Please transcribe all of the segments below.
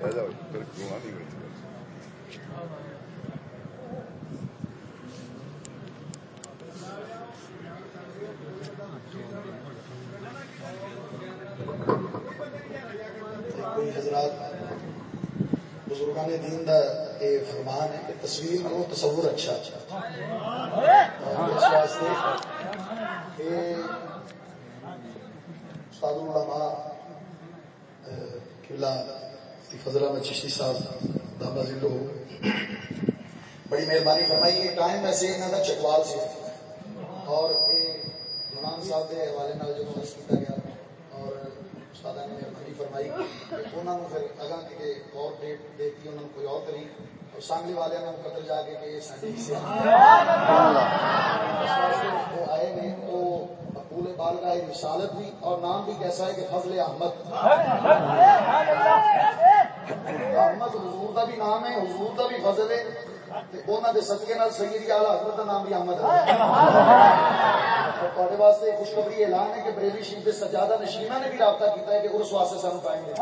حضرات بزرگان دین دا یہ فرمان ہے کہ تصویر کو تصور اچھا اچھا اس واسطے استاد العلماء قبلہ فضل احمد چشتی صاحب داما ذلو بڑی مہربانی فرمائی کہ ٹائم ویسے انہوں کا چکوال سے۔ اور یہ امام صاحب کے حوالے جب کیا گیا اور استاد نے مہربانی فرمائی انہوں نے پھر اگاں کہ اور ڈیٹ دیتی انہوں نے کوئی اور طریق۔ اور سانگلی والے نے قتل جا کے کہ سانڈی سے۔ وہ آئے نے وہ مقبول بالغاہ رسالت بھی اور نام بھی کیسا ہے کہ فضل احمد۔ احمد حضور کا بھی نام ہے حضور کا بھی فضل ہے۔ سید حضرت کا نام بھی احمد ہے۔ واسطے خوشخبری اعلان ہے کہ بریلی شریف کے سجادہ نشینا نے بھی رابطہ کیا ہے کہ اس واسطے سن پائیں گے۔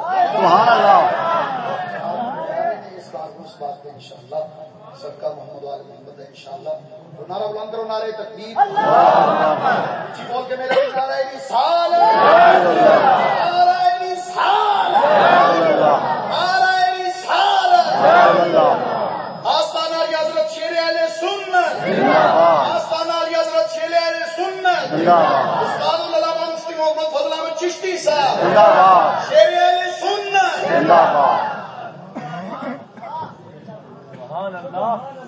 اس بات اس بات پہ ان کا محمد والے محمد ہے ان شاء اللہ نارا بلند کرو نارے تقدیر۔ جی بول کے میرے نارا سال سال آستان والی حضرت شیر والے سن آستان والی حضرت شیر والے سن استاد العلامہ مفتی محمد فضل احمد چشتی صاحب۔ شیر والے سن سبحان اللہ.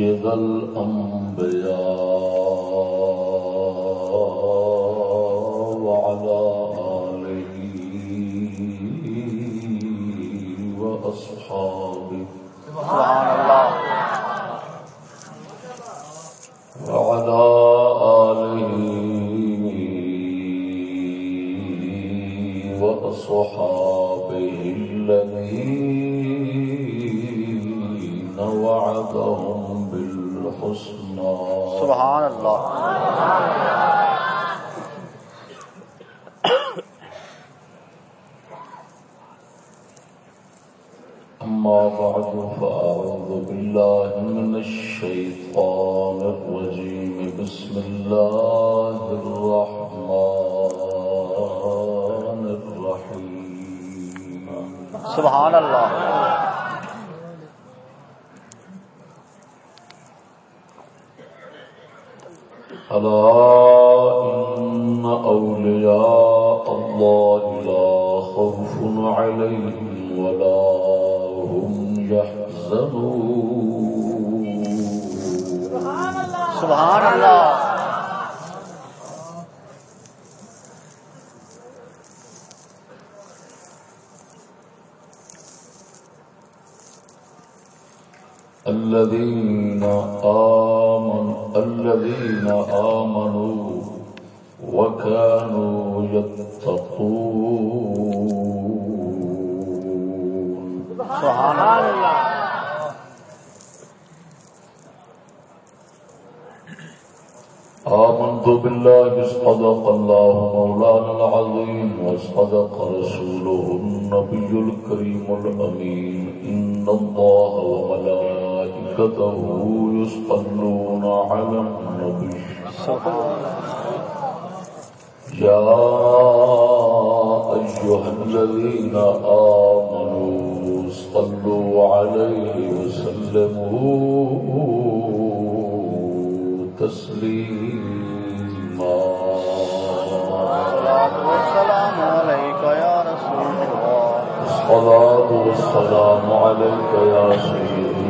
سید الانبیاء وعلى آلہ واصحابہ سبحان اللہ وعلى آلہ واصحابہ الذين وعدهم الحسنى. سبحان الله. أما بعد فأعوذ بالله من الشيطان الرجيم. بسم الله الرحمن الرحيم. سبحان الله. ألا إن أولياء الله لا خوف عليهم ولا هم يحزنون. سبحان الله. سبحان الله الذين آمنوا الذين آمنوا وكانوا يتقون. سبحان الله آمنت بالله اصدق الله مولانا العظيم واصدق رسوله النبي الكريم الأمين. إن الله وملائكته يصلون على النبي. يا أيها الذين آمنوا صلوا عليه وسلموا تسليما. والسلام عليك يا رسول الله الصلاة والسلام عليك يا سيدي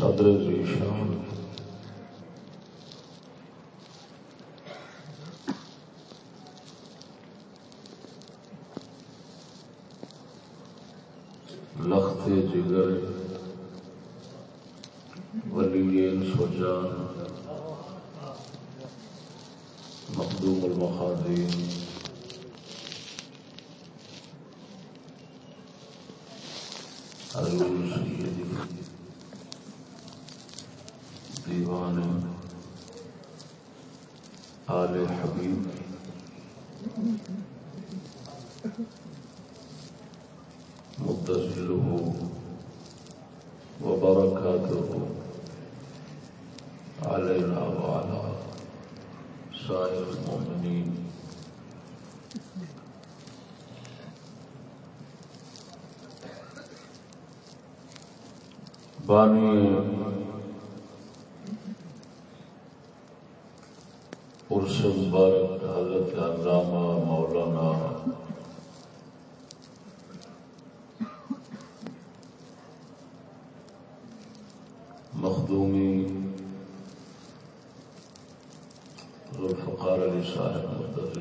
صدر ذیشان لخت جگر ولین سوجان مخدوم المخادین ارون سیدی دیوان آل حبیب متصله وبركاته. علينا وعلى سائر المؤمنين بانی عرس مبارک حضرت علامہ مولانا مخدومی والفقار لصاحب مضطر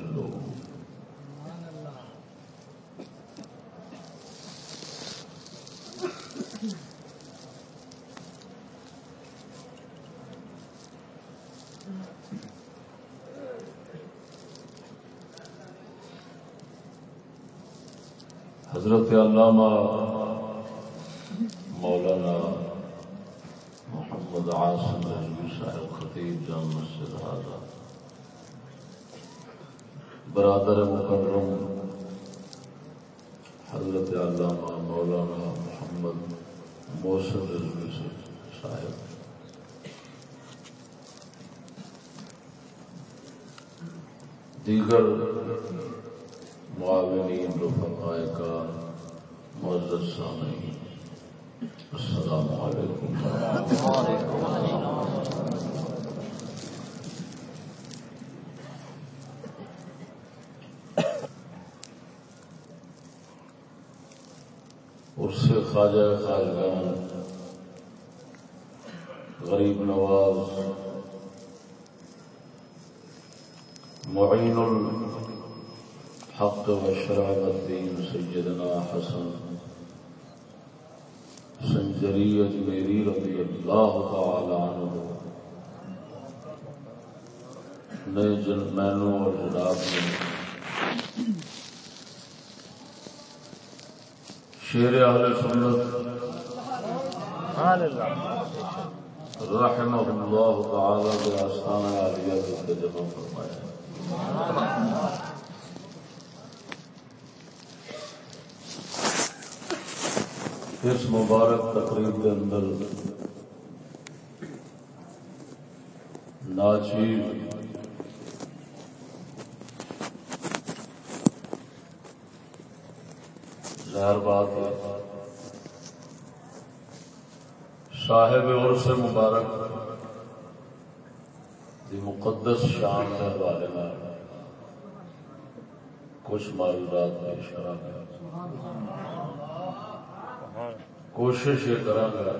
حضرت علامہ مولانا محمد عاصم صاحب خطیب جامع مسجد حاضر برادر مکرم، حضرت علامہ مولانا محمد محسن رضوی صاحب۔ دیگر معاونین، رفقائے کا معزز سامعین، السلام علیکم اس سے خواجہ خاجگان غریب نواز، معین الحق و شرع الدین سیدنا حسن، سنجری اجمیری رضی اللہ تعالی عنہ۔ نئے جن مینوں اور جناب نے شیر اہل سنت. رحمہ اللہ تعالی کے آستانہ عالیہ کے جمع فرمایا اس مبارک تقریب کے اندر ناچیر ظاہر بات ہے۔ صاحب اور سے مبارک دی مقدس شان کے حوالے میں کچھ معلومات پیش کرا کوشش یہ کرا گا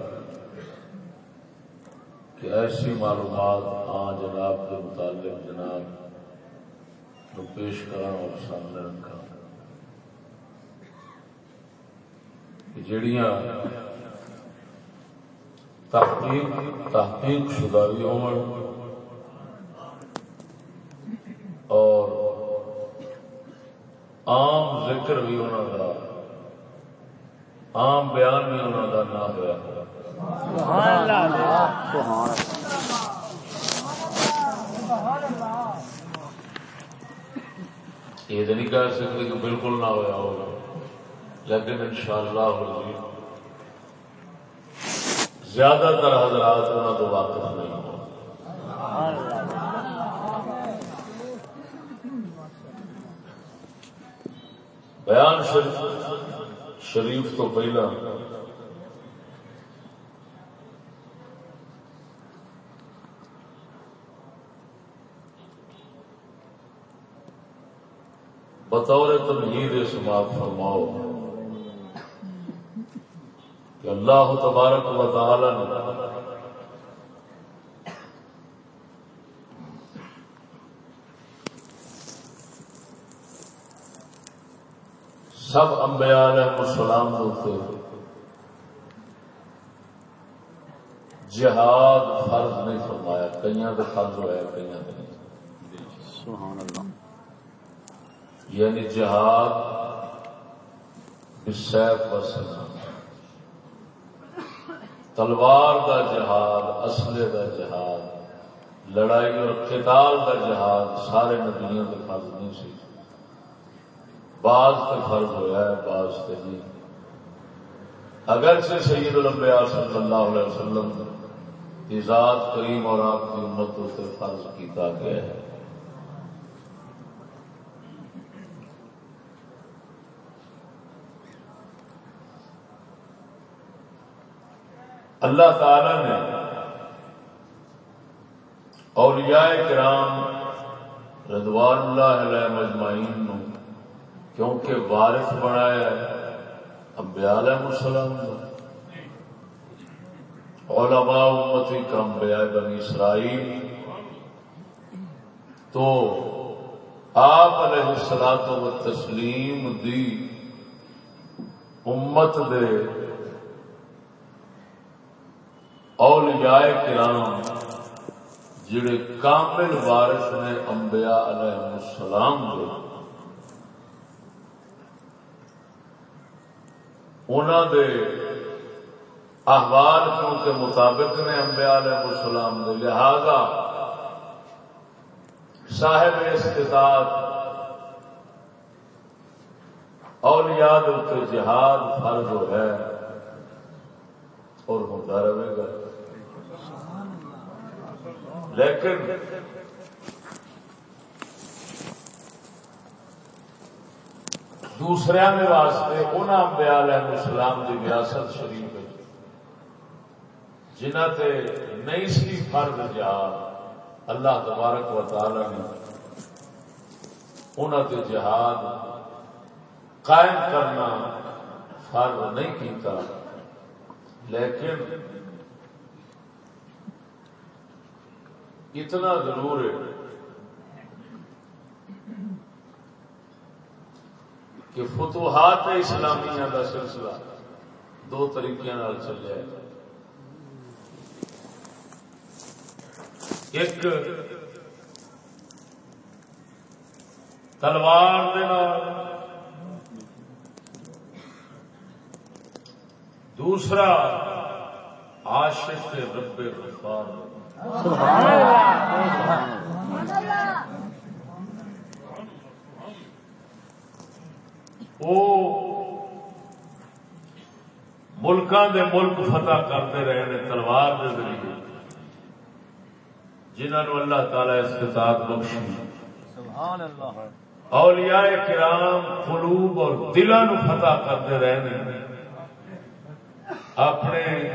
کہ ایسی معلومات ہاں جناب کے متعلق جناب کو پیش کرا اور سامنے رکھا جڑیاں تحقیق تحقیق شدہ بھی ہوں اور عام ذکر بھی انہوں کا عام بیان بھی انہوں کا نہ ہوا یہ تو نہیں کہہ سکتے کہ بالکل نہ ہوا ہوگا۔ لیکن ان شاء زیادہ تر حضرات انہوں تو واقف نہیں ہو بیان شریف شریف تو پہلا. بطور تمہید سماعت فرماؤ. کہ اللہ تبارک و تعالی نے سب انبیاء علیہ السلام ہوتے جہاد فرض نہیں فرمایا کئی تو فرض ہوا کئی نہیں۔ سبحان اللہ یعنی جہاد بسیف وسنا تلوار دا جہاد اسلحے دا جہاد، لڑائی اور قتال دا جہاد سارے نبیوں کے فرض نہیں سی۔ بعض کا فرض ہوا ہے، بعض سے نہیں۔ اگرچہ سید الانبیاء صلی اللہ علیہ وسلم کی ذات کریم اور آپ کی امت سے فرض کیتا گیا ہے۔ اللہ تعالی نے اولیاء کرام رضوان اللہ علیہ مجمعین نو کیونکہ وارث بنایا ہے، انبیاء علیہ السلام علماء امتی کا انبیاء بنی اسرائیل۔ تو آپ علیہ السلام و تسلیم دی امت دے اولیاء کرام جڑے کامل وارث نے انبیاء علیہ السلام دے انہوں دے احوال کے مطابق نے انبیاء علیہ السلام دے، لہذا صاحب استطاعت اولیاء دے جہاد فرض ہے اور ہوتا رہے گا۔ لیکن دوسرے واسطے انہوں انبیاء علیہ السلام کی وراثت شریف جنہ تے نہیں سی فرض جا اللہ تبارک و تعالی نے انہوں تے جہاد قائم کرنا فرض نہیں کیتا، لیکن اتنا ضرور ہے کہ فتوحات اسلامیہ کا سلسلہ دو طریقے چلے۔ ایک، تلوار دوسرا، عاشق رب غفار۔ وہ دے ملک فتح کرتے رہے نے تلوار دے ذریعے۔ جنہوں اللہ تعالی استطاعت بخشی۔ اولیاء کرام قلوب اور دلوں فتح کرتے رہے نے۔ اپنے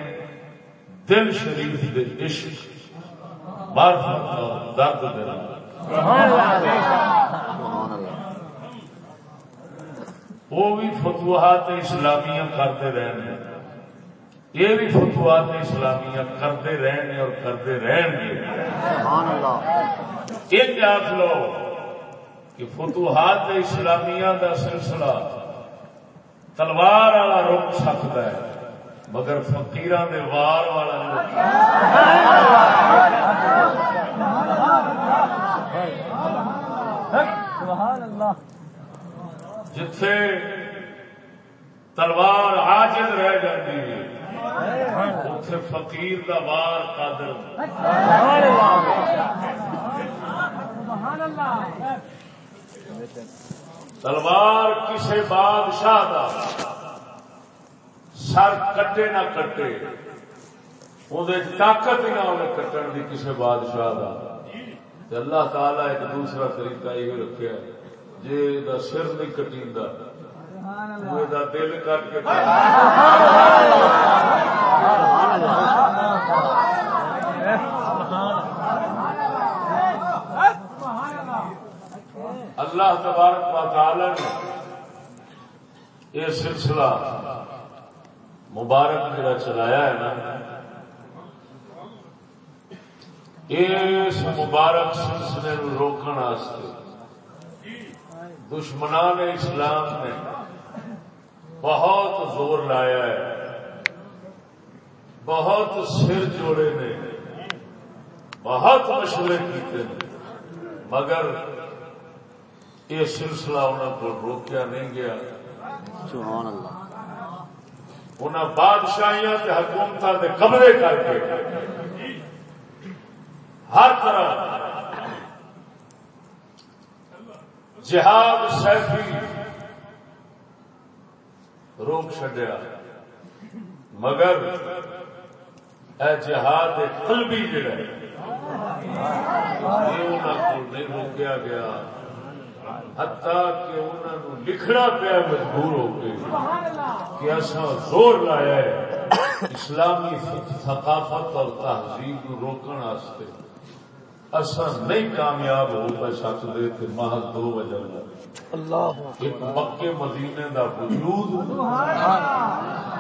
دل شریف دے عشق معرفت اور درد دینا وہ بھی فتوحات اسلامیہ کرتے رہنے یہ بھی فتوحات اسلامیہ کرتے رہنے اور کرتے رہن گے۔ یہ آخ لو کہ فتوحات اسلامیہ دا سلسلہ تلوار والا رک سکتا ہے۔ مگر فقیران دے وار والا سبحان اللہ جتھے تلوار عاجز رہ جاتی ہے اتنے فقیر دا وار قادر تلوار کسی بادشاہ دا سر کٹے نہ کٹے اندر طاقت ہی نہ ہوے کٹن دی کسی بادشاہ دا۔ تے اللہ تعالی ایک دوسرا طریقہ یہ رکھا جی دا سر نہیں کٹیندا وہ دا دل کٹ کے اللہ تبارک تعالی نے یہ سلسلہ مبارک میرا چلایا ہے نا، اس مبارک سلسلے نو روکن دشمنان اسلام نے بہت زور لایا ہے، بہت سر جوڑے نے، بہت مشورے کیتے ہیں مگر یہ سلسلہ انہوں کو روکیا نہیں گیا۔ سبحان اللہ۔ انہاں بادشاہیاں تے حکومتاں دے قبضے کر کے ہر طرح جہاد سیفی روک چڈیا مگر اے جہاد قلبی جڑا ہے یہ انہاں کو نہیں روکیا گیا۔ حتیٰ کہ انہوں نے لکھنا پیا مجبور ہو کے کہ ایسا زور لایا ہے۔ اسلامی ثقافت اور تہذیب کو روکن واسطے اصا نہیں کامیاب ہو پہ سکتے تھے محض دو وجہ اللہ ایک مکے مدینے دا وجود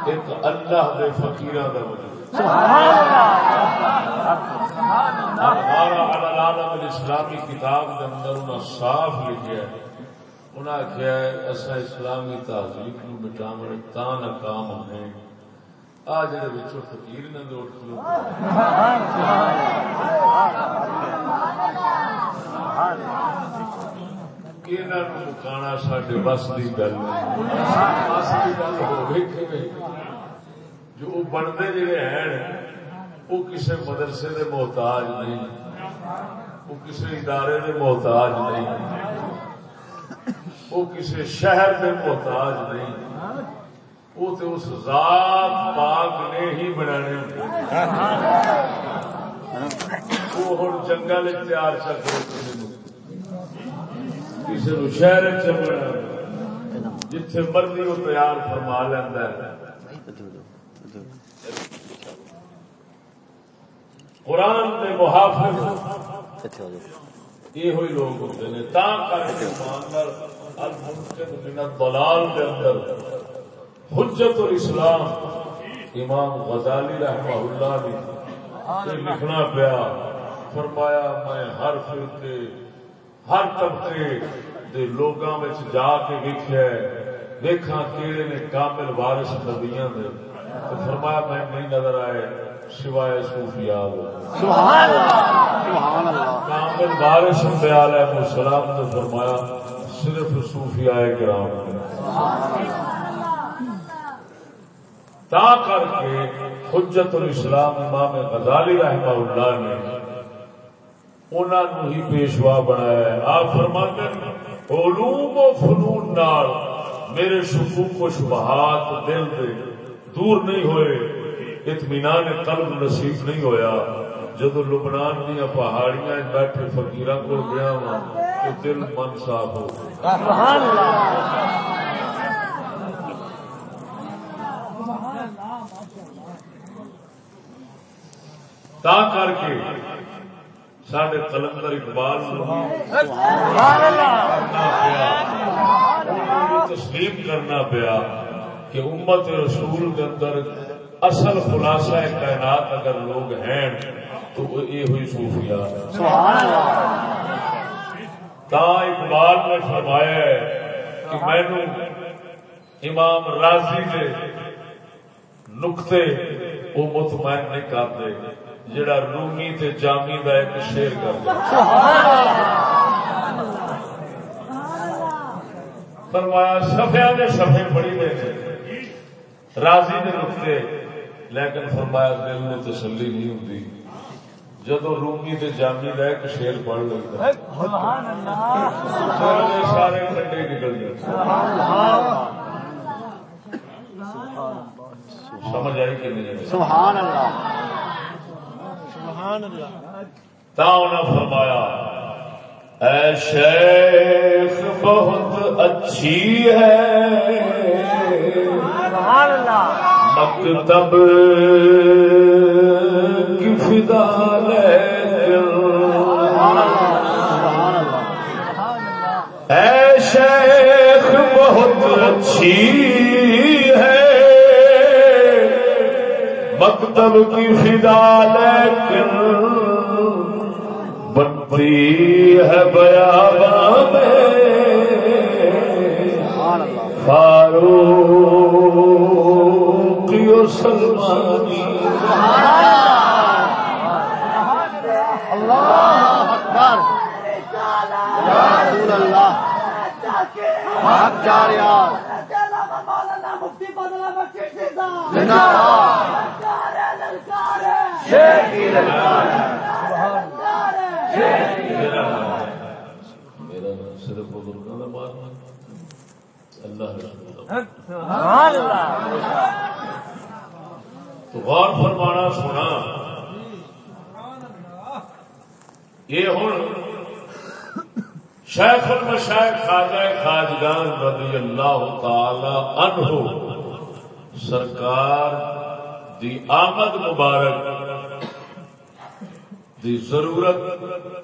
ایک اللہ دے فقیرہ دا وجود۔ ہمارا العالم الاسلامی کتاب کے اندر انہوں نے صاف لکھا ہے انہوں آخیا ہے ایسا اسلامی تہذیب کو مٹاو تا ناکام ہونے آ جڑے بچوں فقیر نے دے اٹھ لو مکانا سڈے بس کی گل نہیں بس کی گل ہوگی جو وہ بنتے جڑے ہیں، وہ کسی مدرسے دے محتاج نہیں، وہ کسی ادارے دے محتاج نہیں، وہ کسی شہر دے محتاج نہیں۔ وہ تو اس ذات پاک نے ہی بنانے وہ ہوں جنگل تیار چل کسی نو شہر چلنا جتھے مرضی وہ تیار فرما لینا ہے۔ قرآن کے محافظ یہ ہوئی لوگ ہوتے ہیں۔ تا کر کے ایماندار المنقذ من الضلال کے اندر حجت الاسلام امام غزالی رحمہ اللہ نے لکھنا پیا۔ فرمایا میں ہر فرقے ہر طبقے دے لوگاں وچ جا کے ویکھیا دیکھا کیڑے نے کامل وارث نبیاں دے۔ تو فرمایا میں نہیں نظر آئے۔ سوائے صوفیاء سبحان اللہ سبحان اللہ. کامل وارث انبیاء علیہ السلام نے فرمایا صرف صوفیاء کرام تا کر کے حجت الاسلام امام غزالی رحمہ اللہ نے انہوں ہی پیشوا بنایا ہے۔ آپ فرماتے ہیں علوم و فنون نال میرے شکوک و شبہات دل دے دور نہیں ہوئے۔ اطمینان قلب نصیب نہیں ہویا۔ جدو لبنان دیا پہاڑیاں بیٹھے فقیران کو گیا وا تو دل من صاف ہو تا کر کے سڈے کلندر اقبال تسلیم کرنا پیا کہ امت رسول کے اندر اصل خلاصہ کائنات اگر لوگ ہیں تو یہ ہوئی صوفیا تا اقبال نے فرمایا ہے کہ مینو امام راضی کے نقطے وہ مطمئن نہیں کرتے، جڑا رومی تے جامی دا ایک شیر کر فرمایا سفیا دے سفے پڑی دے۔ راضی دے نقطے لیکن فرمایا دل میں تسلی نہیں ہوتی۔ جدو رومی تے جامی دا ایک شیر پڑھ لگتا سارے کنڈے نکل گئے سمجھ آئی کہ نہیں سبحان اللہ۔ تا انہیں فرمایا اے شیخ بہت اچھی ہے۔ مکتب کی فدا لیکن اے شیخ بہت اچھی ہے۔ مکتب کی فدا لیکن بنتی ہے بیاباں میں فاروق و سلمانی۔ اللہ اکبر یا رسول اللہ حق چار یار۔ زندہ باد شیر کی للکار میرا نام صرف بزرگوں کا مارنا اللہ اللہ۔ تو غور فرمانا سنا یہ ہوں شیخ المشائخ خواجہ خاجگان رضی اللہ تعالی عنہ سرکار دی آمد مبارک دی ضرورت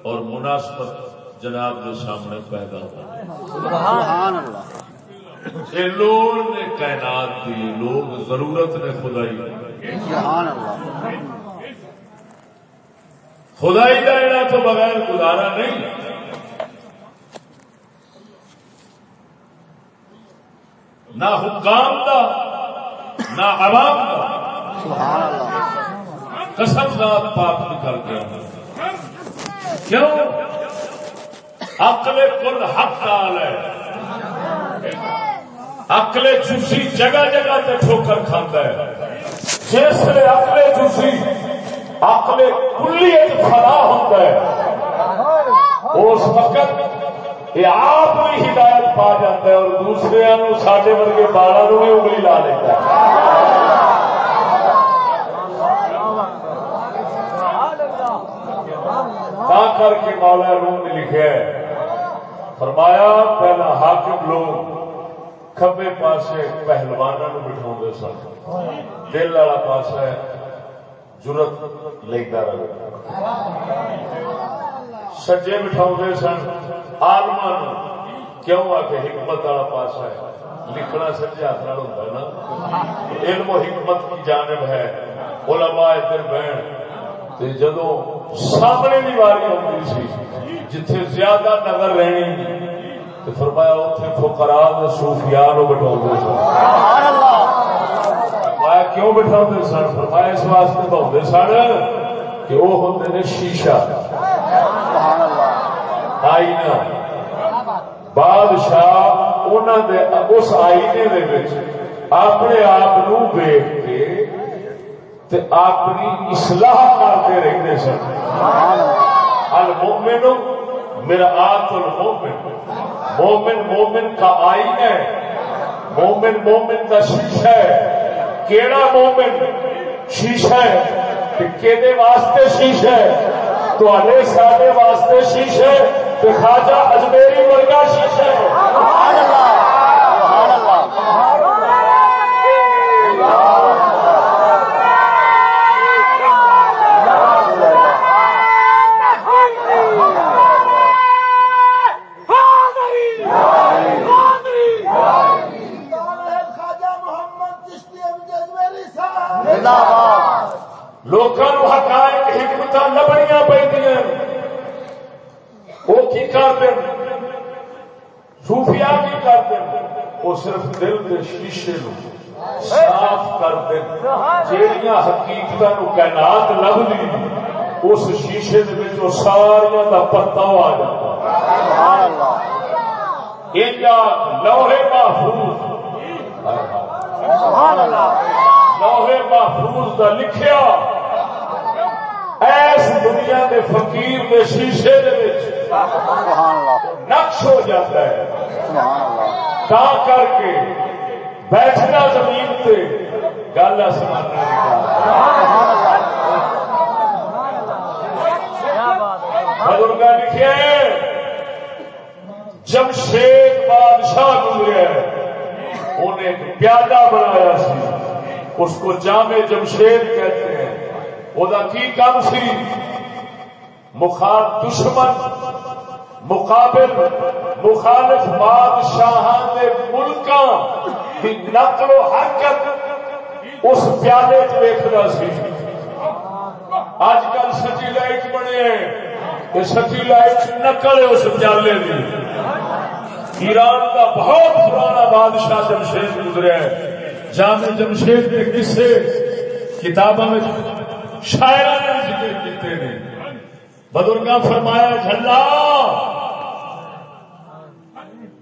اور مناسبت جناب کے سامنے پیدا ہو۔ سبحان اللہ۔ یہ لوگ نے کائنات دی لوگ ضرورت نے خدائی۔ سبحان اللہ۔ خدائی کا تو بغیر گزارا نہیں۔ نہ حکام کا نہ عوام کا سبحان اللہ۔ قسم ذات پاک نکل گیا۔ کیوں؟ عقل کل حق ڈال ہے۔ عقل چوسی جگہ جگہ تے ٹھوکر کھانا ہے۔ جس نے عقل چوسی عقل کلی فلا ہوتا ہے۔ اس وقت یہ آپ بھی ہدایت پا جاتا ہے اور دوسرے سڈے ورگے بالا بھی انگلی لا لیتا ہے۔ کر کے مولا روم نے لکھا ہے، فرمایا، پہلا حاکم لوگ کبے پاسے پہلوانوں بٹھا سن دل والا پاسا جرت لیتا رہے سجے بٹھا سن آلما کیوں آ کے حکمت والا پاسا ہے لکھنا سجے ہاتھ نال ہوتا ہے نا علم و حکمت کی جانب ہے علماء ادھر بہن تے جدو سامنے کی واری آتی سی جتھے زیادہ نظر رہنی تو فرمایا اتنے فقراء نے صوفیاء نو بٹھا سن۔ سبحان اللہ فرمایا کیوں بٹھا سن؟ فرمایا اس واسطے بہتے سن کہ وہ ہوتے نے شیشہ۔ سبحان اللہ آئینہ۔ بادشاہ دے اس آئینے دے وچ اپنے آپ نو دیکھ کے تے اپنی اصلاح کرتے رہتے سن۔ سبحان اللہ میرا آت المومن مومن مومن کا آئین ہے۔ مومن مومن کا شیشہ ہے۔ کیڑا مومن شیشہ ہے کہ کیدے واسطے شیشہ ہے۔ تو علیہ سارے واسطے شیشہ ہے۔ کہ خواجہ اجمیری ورگا شیشہ ہے۔ سبحان اللہ سبحان اللہ زندہ باد لوگوں حقائق حکمت لبنیا پہ وہ کی کرتے صوفیاء کی کرتے وہ صرف دل کے شیشے نو صاف کرتے جہیا حقیقت کائنات لبھی اس شیشے کے سارا کا پتا آ جاتا۔ لوہے محفوظ۔ لوہے محفوظ کا لکھیا۔ ایس دنیا کے فقیر کے شیشے نقش ہو جاتا ہے۔ تا کر کے بیٹھنا زمین تے گل آسمان بزرگ لکھے جمشید بادشاہ گزرے، انہیں پیادہ بنایا سی۔ اس کو جامع جمشید کہتے ہیں۔ وہ کی کام سی مخال دشمن مقابل مخالف بادشاہ کے ملکاں کی نقل و حرکت اس پیالے چ سی اج کل سچی لائٹ بنے ہیں سچی لائٹ نقل ہے اس پیالے کی ایران کا بہت پرانا بادشاہ جمشید گزرا ہے جامع جمشید کے قصے کتابوں میں شاعر نے ذکر کیتے ہیں۔ بزرگاں فرمایا، جھلا،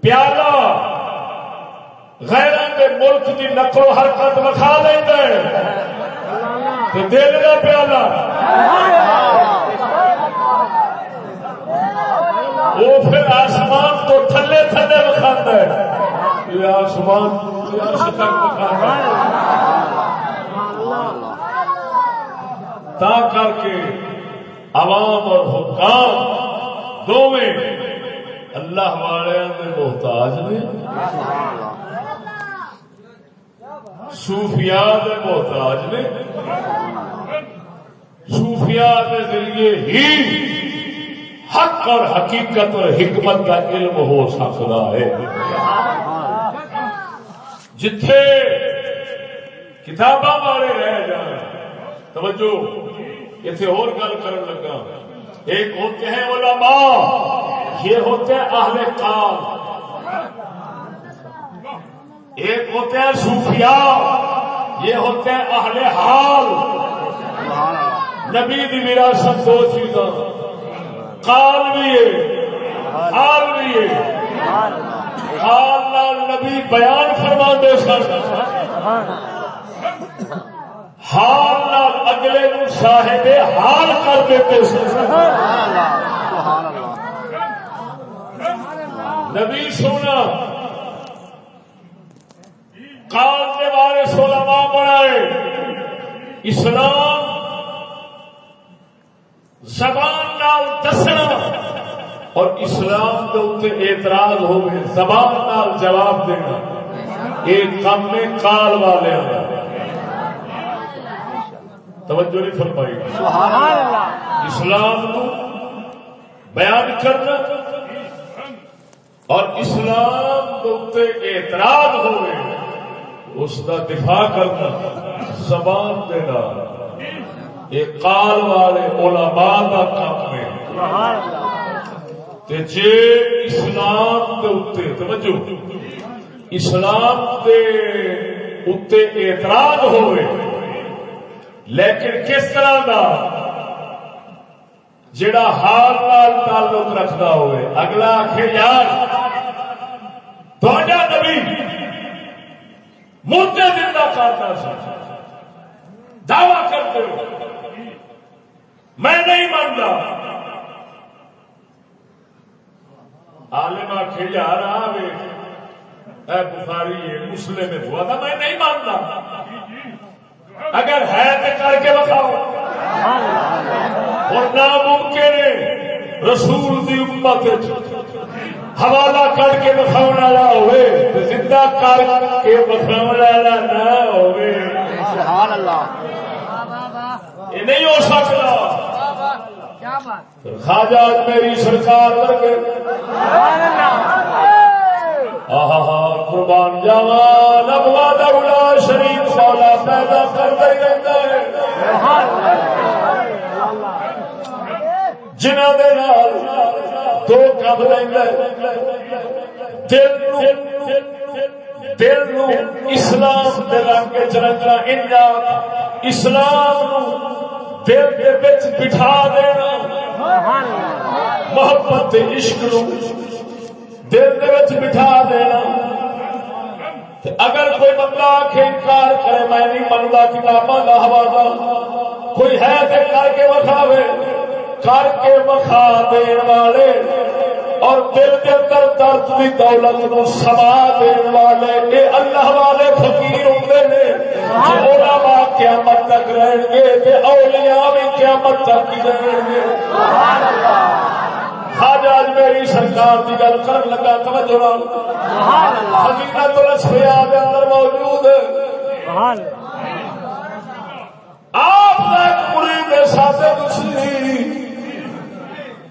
پیالہ، غیران کے ملک کی نقل و حرکت وکھا لینا ہے۔ دل کا پیالہ۔ وہ پھر آسمان تو تھلے تھلے بکھاتا ہے۔ یہ آسمان تک بکھاتا ہے تا کر کے عوام اور حکام دونوں اللہ والے محتاج نے۔ صوفیاء دے محتاج نے۔ صوفیاء کے ذریعے ہی حق اور حقیقت اور حکمت کا علم ہو سکتا ہے۔ جتھے کتاباں والے رہ جائیں، توجہ۔ اتنے اور گل کرن لگا۔ ایک ہوتے ہیں علماء، یہ ہوتے ہیں اہل کام ایک ہوتے ہیں صوفیاء، یہ ہوتے ہیں اہل حال۔ نبی دی وراثت دو چیزاں۔ قال بھی ہے، حال بھی ہے۔ حال نبی بیان فرما دے سن۔ حال نال اگلے نو صاحب حال کر دیتے نبی سونا قال کے بارے علماء بنائے۔ اسلام زبان نال دسنا اور اسلام کے اتنے اعتراض ہو گئے زبان نال جواب دینا۔ ایک کام میں کال والے توجہ نہیں فرمائی۔ اسلام کو بیان کرنا اور اسلام کے اعتراض ہوئے اس کا دفاع کرنا زبان دینا یہ کال والے علماء کا کام ہے۔ جے اسلام اتے توجہ اسلام اتے اعتراض ہوئے لیکن کس طرح دا جڑا حال نال تعلق رکھتا ہوئے؟ اگلا آخے یار تھوڑا نبی مردے زندہ کرتا سی دعوی کرتے ہو میں نہیں مانتا۔ عالم آخے یار آوے اے بخاری مسلم ہوا تھا میں نہیں مانتا۔ اگر ہے تو کر کے بتاؤ۔ اور ناممکن ہے رسول دی امت حوالہ کر کے بخاؤ والا ہوئے زندہ کر کے بخاؤ والا نہ ہوئے۔ سبحان اللہ یہ نہیں ہو سکتا۔ خواجہ میری سرکار کر کے قربان جاوا لبوا دولا شریف مولا پیدا کرتا ہی رہتا دے دو کب دل دل اسلام رنگ اسلام دل دے بٹھا دینا۔ محبت عشق دل دے وچ بٹھا دینا۔ اگر کوئی بندہ آخے انکار کرے میں نہیں منگا کتاباں کا حوالہ۔ کوئی ہے تو کر کے وکھاوے۔ کر کے وکھا دین والے۔ اور دل کے اندر درد کی دولت نو سما دین والے۔ یہ اللہ والے فقیر ہوتے ہیں علماء قیامت تک رہن گے۔ تے اولیاء بھی قیامت تک ہی رہن گے۔ آج میری سرکار کی گل کر لگا توجہ حقیقت تو لچھیا کے اندر موجود آپ نے مرید ساتھ دوسری۔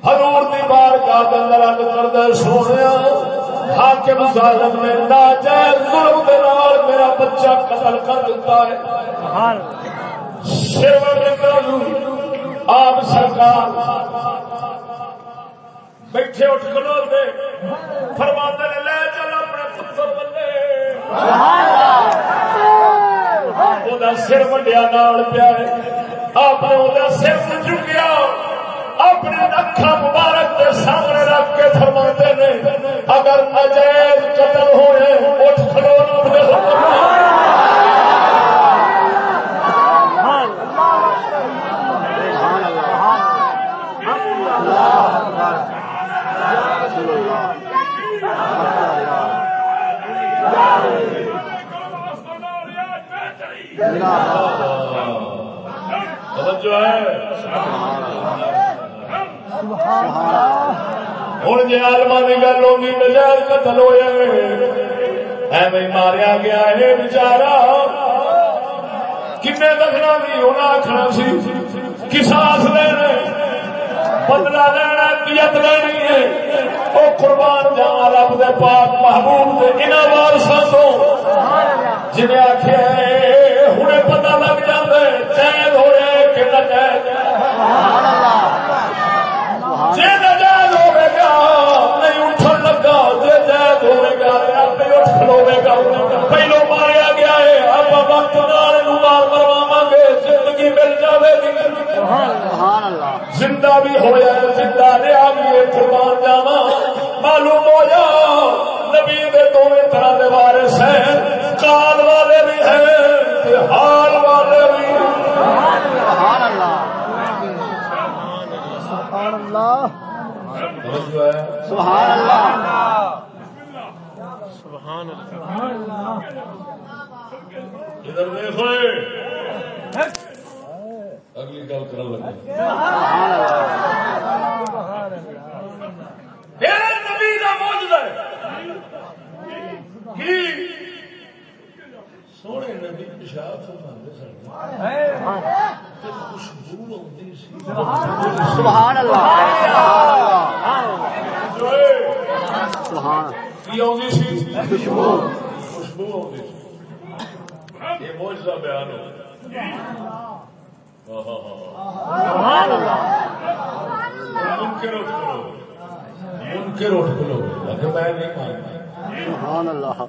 حضور دی بار کا اندر اگ کر سونے حاکم ظالم نے ناجائز ظلم دے نال میرا بچہ قتل کر دیتا ہے۔ سر آپ سرکار بیٹھے اٹھ کھلو دے۔ فرماتے نے لے چل اپنے پتر بندے وہ سر وڈیا نال پیا آپ نے وہ سر چکیا۔ اپنے اکھا مبارک کے سامنے رکھ کے فرماتے نے اگر نجائز قتل ہوئے، اٹھ کھلو جو ہے ہوں جی آلما کی گل ہوگی نجائز قتل ہوئے ایویں ماریا گیا ہے بچارا کنے دکھنا بھی انہیں آخنا سی کساس لینا بدلا لینا نیت لینی ہے وہ قربان جانا رب دے پاک محبوب دے انہاں وارثاں تو جنہیں آخیا زندہ بھی ہوا زندہ رہا بھی قربان جاوا معلوم ہو جا نبی دے دونوں طرح دے وارث ہیں. کال والے بھی ہیں حال والے بھی سبحان اللہ. سبحان اللہ. سبحان اللہ. ادھر دیکھو۔ سبحان اللہ کا موجود ہے۔ کی؟ سونے نبی پیشاب فرماندے سن۔ خوشبو آتی سی۔ سبحان اللہ۔ جو ہے سبحان کی سی؟ خوشبو۔ خوشبو آتی سی۔ یہ موجودہ بیان ہو۔ کھلو میں نہیں مانتا سبحان اللہ۔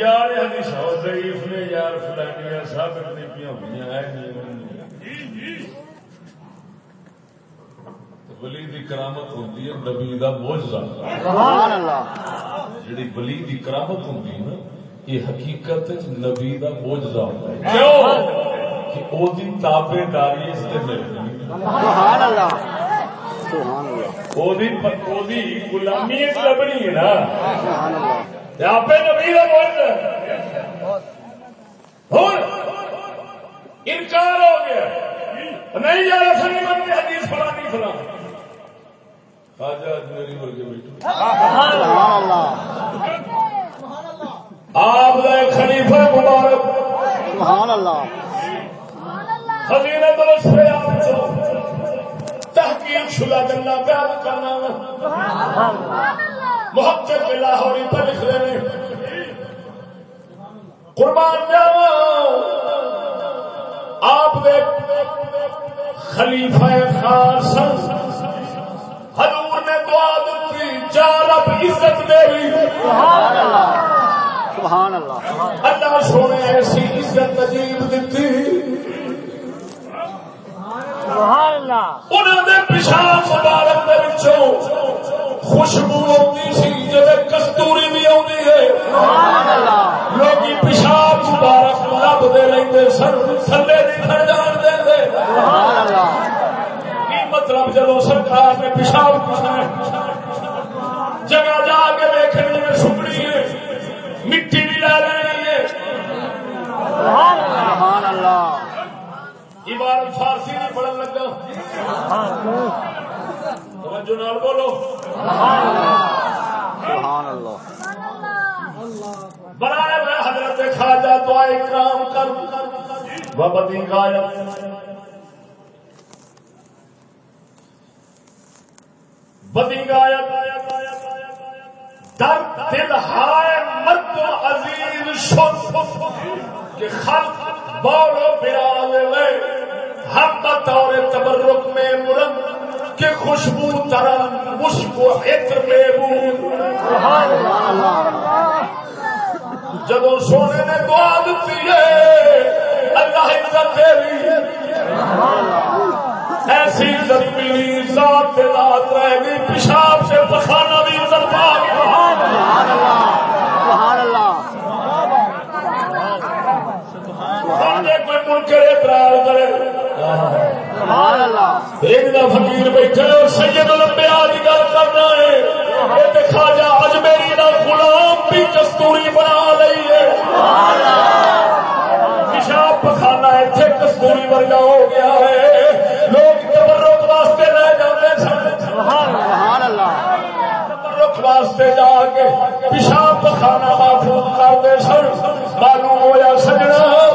یار یہ حدیث اور ضعیف نے یار فلانیاں ثابت نہیں کیا ہوئی ہیں نہیں ولی دی کرامت ہوتی ہے نبی دا موجزہ سبحان اللہ۔ جڑی ولی دی کرامت ہوتی ہے نا یہ حقیقت نبی دا موجزہ ہوتا ہے۔ کیوں؟ کہ او دی تابع داری اس تے ملنی سبحان اللہ سبحان اللہ او دی او دی غلامی لبنی ہے نا۔ سبحان اللہ نبی ہن انکار ہو گیا۔ نہیں یار اصل نہیں حدیث فلانی فلانی خواجہ اجمیری ورگے بیٹھو۔ سبحان اللہ آپ کا خلیفہ مبارک سبحان اللہ خزینہ سے آپ تحقیق شدہ گلا بیان کرنا محقق لاہوری پر لکھ رہے ہیں۔ قربان جاوا آپ دے خلیفہ خاص حضور نے دعا دیتی جا رب عزت دے سبحان اللہ سبحان اللہ اللہ سونے ایسی عزت عجیب دیتی سبحان اللہ پیشاب مبارک دے وچوں خوشبو آتی سی جب کستوری بھی آتی ہے۔ سبحان اللہ لوگ پیشاب مبارک لب دے سن تھلے نہیں کھڑ جان دے سبحان اللہ کی مطلب جب سرکار نے پیشاب جگہ جا کے دیکھنی ہے سکنی ہے۔ مٹی بھی لا لینی ہے۔ سبحان اللہ۔ عبارت فارسی نہیں پڑھن لگا۔ توجہ نال بولو۔ سبحان اللہ بنانے میں حضرت خواجہ دعا اکرام کر۔ وبدی غایت بدی غایت در دل ہائے مرد و عزیز شد کہ خلق بول و برال لے۔ ہم بطور تبرک میں مرم کہ خوشبو ترم مشک و عطر لیبو سبحان اللہ جدو سونے نے دعا دیتی ہے، اللہ عزت تیری۔ ایسی عزت ملی ذات ذات رہ گئی، پیشاب سے پخانا بھی عزت پا گیا سبحان اللہ سبحان اللہ اعتراض کرے۔ سبحان اللہ۔ ایک دا فقیر اور سید لمبیا کی گل کرنا ہے۔ یہ تے خواجہ اجمیری دا غلام بھی کستوری بنا لئی ہے۔ پیشاب پخانا اتنے کستوری ورگا ہو گیا ہے۔ لوگ تبرک واسطے رہ جاتے سن۔ سبحان اللہ۔ واسطے جا کے پیشاب پخانا محفوظ کرتے سن۔ معلوم ہوا سجنا۔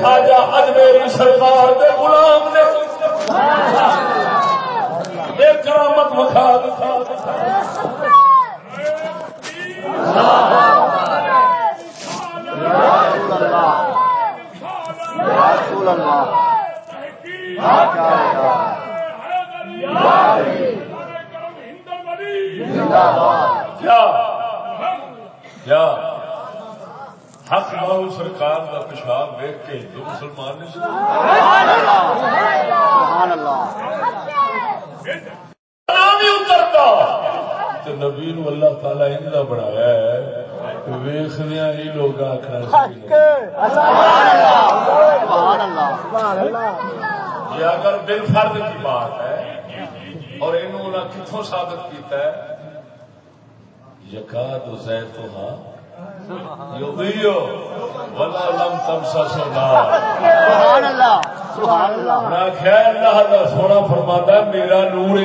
خواجہ اج میری سرکار کے غلام نے ایک کرامت دکھا رسول اللہ! کیا کیا حق باؤ سرکار کا پیشاب دیکھ کے ہندو مسلمان نے سبحان اللہ سبحان اللہ نام ہی اترتا تو نبی نو اللہ تعالی انہا بنایا ہے ویخدیا ہی لوگ آخر سبحان اللہ سبحان اللہ یہ اگر بل فرد کی بات ہے اور انہوں نے کتوں ثابت کیتا ہے یقاد زید تو ہاں سونا اللہ فرماتا ہے میرا نور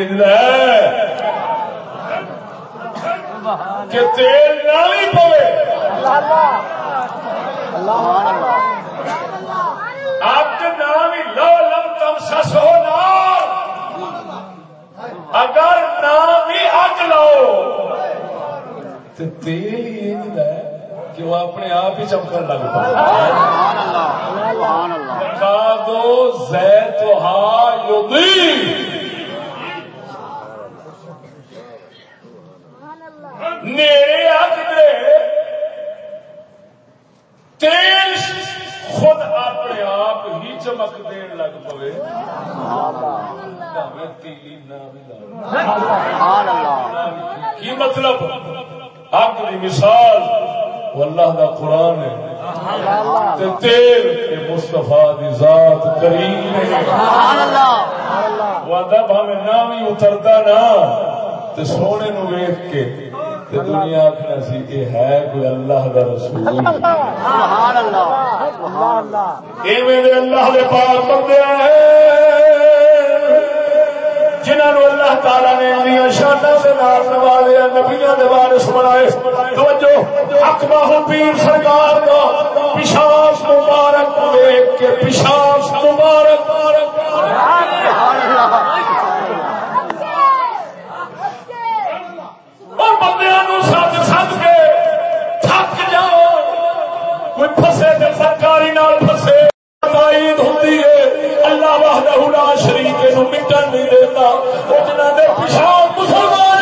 کہ تیل نہ ہی پوے۔ آپ کے نام ہی لو لم تم سس ہو اگر نام ہی اگ لو تو تیل ہی کہ وہ اپنے آپ ہی چمکن لگ کا دو نیڑے اگ دے۔ تیل خود اپنے آپ ہی چمک دین لگ پوے تیلی نہ کی مطلب؟ اگ کی مثال۔ وہ اللہ دا قرآن ہے۔ تے تیل یہ مصطفیٰ دی ذات کریم ہے۔ نام ہی اترتا نا تے سونے نو کے تے دنیا آخنا سی ہے کوئی اللہ دا رسول۔ سبحان اللہ۔ دے پاک بندے جنہوں اللہ تعالی نے اپنی شانوں کے نام نوازیا نبیا دارس بنائے۔ توجہ اکبا پیر سرکار کا پشاس مبارک ویگ کے پشاس مبارک۔ تھک جاؤ۔ کوئی تو سرکاری نال پھسے۔ وحدہ لا مٹن نہیں دیتا او پیشاب مسلمان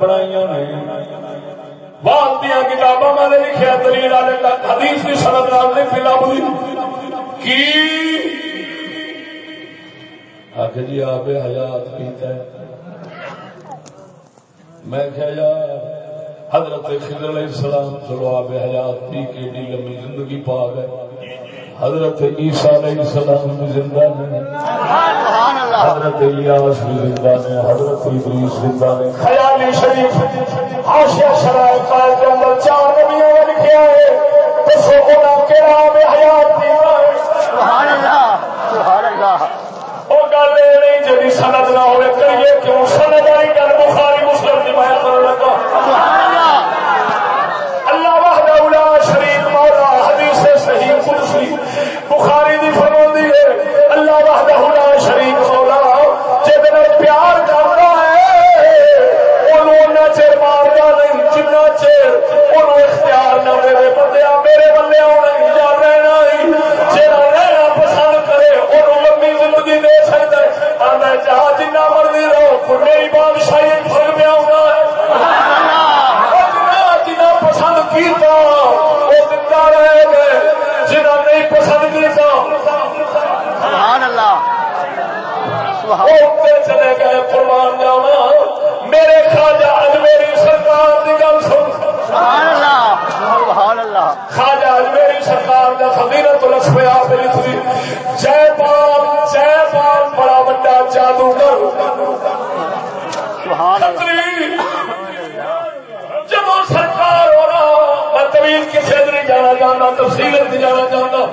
بنائی نے۔ بعد دیا کتابوں میں لکھا دلیل والے حدیث کی سرد نال نہیں پلا بولی کی؟ آخ جی آپ حیات پیتا ہے۔ میں کیا یار حضرت خضر علیہ السلام، چلو آب حیات پی کے ڈی لمبی زندگی پا گئے حضرت عیسیٰ علیہ السلام زندہ نے حضرت الیاس بھی زندہ نے حضرت زندہ نے خیالی شریف آشیا شرائع قائد کے اندر چار نبیوں نے لکھا ہے تو سو گنا کے نام حیات دی سبحان اللہ سبحان اللہ وہ گل یہ نہیں سند نہ کریے کیوں سند والی گل بخاری مسلم میں لگا سبحان اللہ اللہ وحدہ لا شریک مولا حدیث صحیح قدسی بخاری دی فرماندی ہے اللہ وحدہ لا شریک پیار کردا ہے۔ اونوں اُنہ چر ماردا نہیں، جنہ چر اونوں اختیار نہ دے۔ بندیا میرے بندے ہونے یا رہنا ہی۔ جڑا رہنا پسند کرے اونوں لمبی زندگی دے سکدا ہے۔ آندا چاہ جنہ مرضی رہو میری بادشاہی فرق پہ آؤں ہے۔ جنا پسند کیتا، وہ دتا رہے گے جنا نہیں پسند کیتا۔ سبحان اللہ۔ چلے گئے قربان جانا میرے خواجہ اجمیری سرکار کی گل سن۔ خواجہ اجمیری سرکار کا فضیلت پہ آپ لکھی۔ جے پال جے پال بڑا بڑا جادوگر۔ جب سرکار ہونا میں طویل کسی نہیں جانا چاہتا تفصیل نہیں جانا چاہتا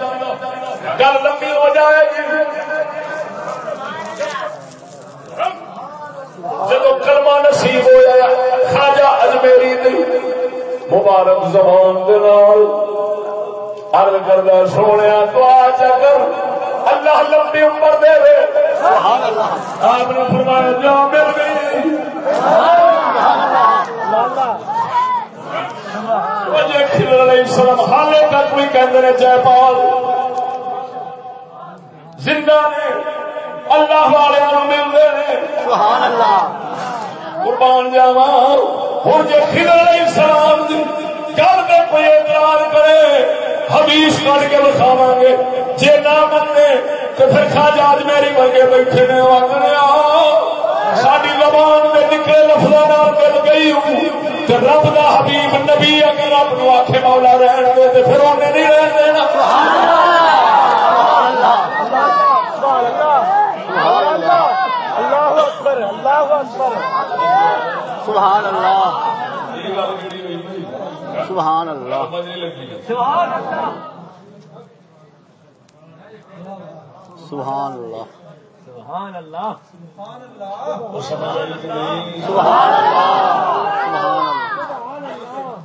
گل لمبی ہو جائے گی۔ جب کلمہ نصیب ہوا خواجہ اجمیری دی مبارک زبان دے نال عرض سونے دعا چکر اللہ لمبی عمر دے دے سبحان اللہ۔ آپ نے فرمایا جا مل گئی۔ وجہ خضر علیہ السلام حالے تک بھی کہتے ہیں جے پال۔ زندہ نے اللہ والے ملتے ہیں سبحان اللہ قربان جاوا ہوں جی خضر علیہ السلام دی گل میں کوئی اعتراض کرے حدیث کر کے بکھاوا گے۔ جے نہ مننے تو پھر خواجہ اج میری ورگے بیٹھے نے آخر ساری زبان میں نکلے لفظوں مل گئی ہوں رب دا حبیب نبی اگر رب نو آخے مولا رہن دے تے پھر انہیں نہیں رہن دینا سبحان اللہ سبحان اللہ سبحان اللہ۔ سبحان اللہ۔ سبحان اللہ۔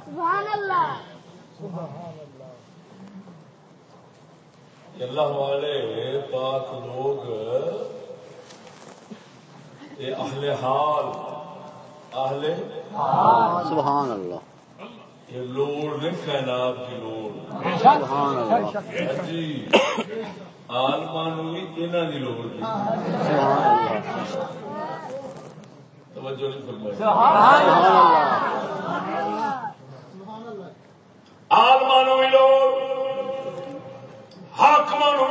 سبحان اللہ۔ اللہ۔ والے پاک لوگ اہل حال اہل سبحان اللہ۔ یہ لوڑ نہیں کائنات کی لوڑ۔ جی آلمان بھی انہوں کی لوڑ توجہ نہیں فرمائی۔ آلمان بھی لوڑ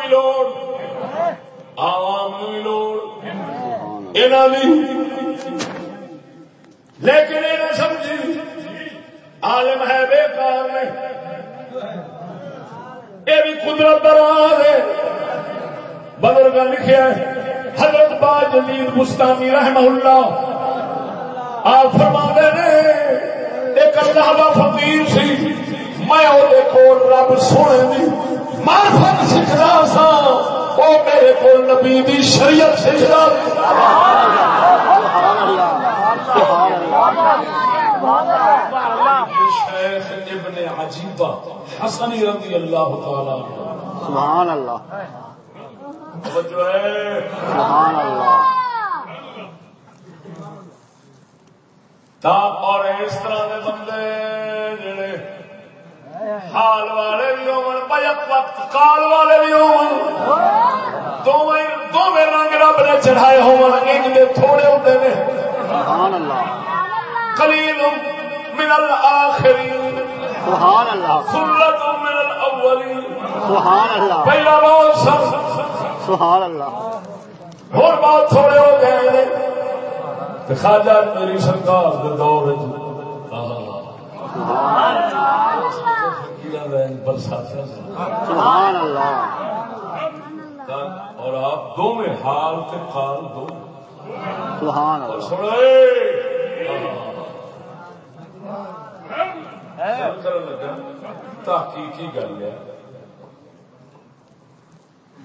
بھی لوڑ عوام بھی لوڑ انہوں لیکن یہ نہ سمجھی۔ عالم ہے بیکار نے یہ بھی قدرت دراز ہے۔ بدل کا لکھا ہے، حضرت با جلیل مستانی رحمہ اللہ۔ آپ فرما نے، ایک اللہ کا فقیر سی۔ میں وہ کول رب سونے دی معرفت سکھدا سا۔ وہ میرے کو نبی دی شریعت سکھدا شیخ ابن عجیبہ حسنی رضی اللہ تعالی سبحان اللہ۔ توجہ ہے سبحان اللہ تا اور اس طرح دے بندے جڑے حال والے بھی ہون بیک وقت کال والے بھی ہون۔ دونوں دونوں رنگ رب نے چڑھائے ہون انج دے تھوڑے ہوتے نے۔ سبحان اللہ۔ قلیل من الاخرین سبحان اللہ. ثلت من الاولین سبحان اللہ. پہلا سب سبحان اللہ. اور بہت تھوڑے ہو گئے نے تے خواجہ میری سرکار دے دور وچ دا برسات سبحان اللہ. اور آپ دو میں حال کے قال دو. سبحان اور اللہ تحقیقی گل ہے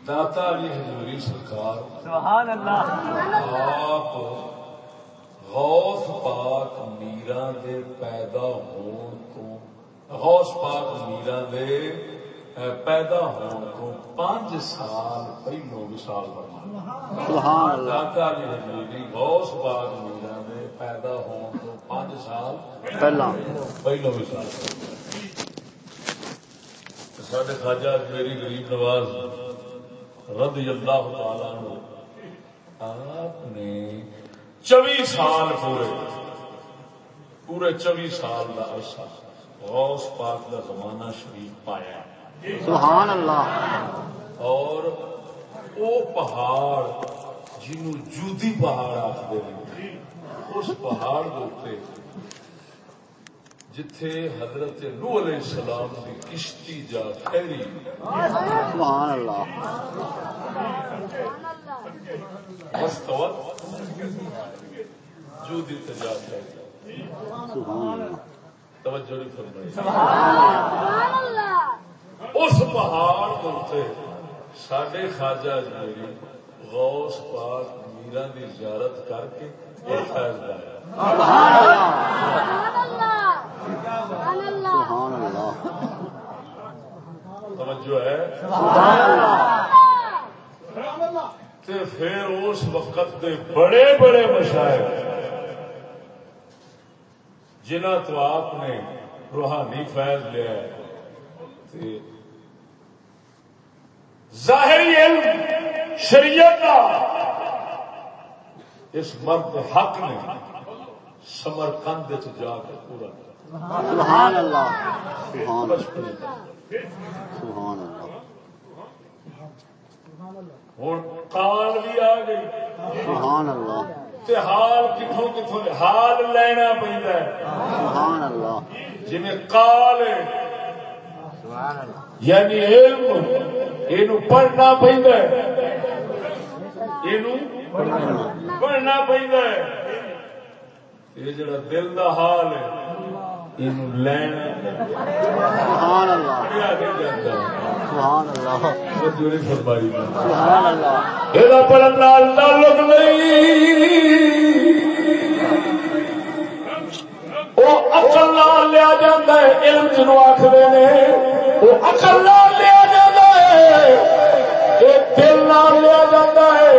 داتا علی حضوری سرکار سبحان اللہ۔ آپ غوث پاک میرا دے پیدا ہون کو غوث پاک میرا دے پیدا ہون پانچ سال پہلو سبحان اللہ۔ داتا علی حضوری غوث پاک میرا دے پیدا ہون پہلا۔ پہلو مثال خواجہ میری غریب نواز رضی اللہ تعالی عنہ آپ نے چوبی سال پورے پورے چوبی سال کا عرصہ غوث پاک کا زمانہ شریف پایا۔ سبحان اللہ۔ اور وہ پہاڑ جنو جودی پہاڑ آخر اس پہاڑ کے اتنے جتھے حضرت نو علیہ السلام کی کشتی جا ٹھہری سبحان اللہ مستوت جودی تے جا ٹھہری سبحان اللہ توجہ نہیں فرمائی۔ اس پہاڑ کے اتنے سڈے خواجہ اجمیری غوث پاک میرا کی زیارت کر کے توجہ ہے؟ پھر اس وقت دے بڑے بڑے مشاعر جنہ تو آپ نے روحانی فیض لیا ہے۔ ظاہری علم، شریعت کا اس مرد حق نے سمر کند جا کے پورا کیا۔ سبحان اللہ سبحان اللہ بچپن سبحان اللہ ہوں کال بھی آ گئی۔ سبحان اللہ تے حال کتوں کتوں حال لینا پہنتا ہے۔ سبحان اللہ جی کال ہے۔ سبحان اللہ یعنی علم یہ پڑھنا پہنتا ہے۔ یہ پہنتا ہے یہ جڑا دل دا حال ہے سبحان اللہ اللہ یہ پڑھن تعلق نہیں وہ اقل نال لیا جاتا ہے علم جنو آخر نے وہ اقل نال لیا جاتا ہے یہ دل نال لیا جاتا ہے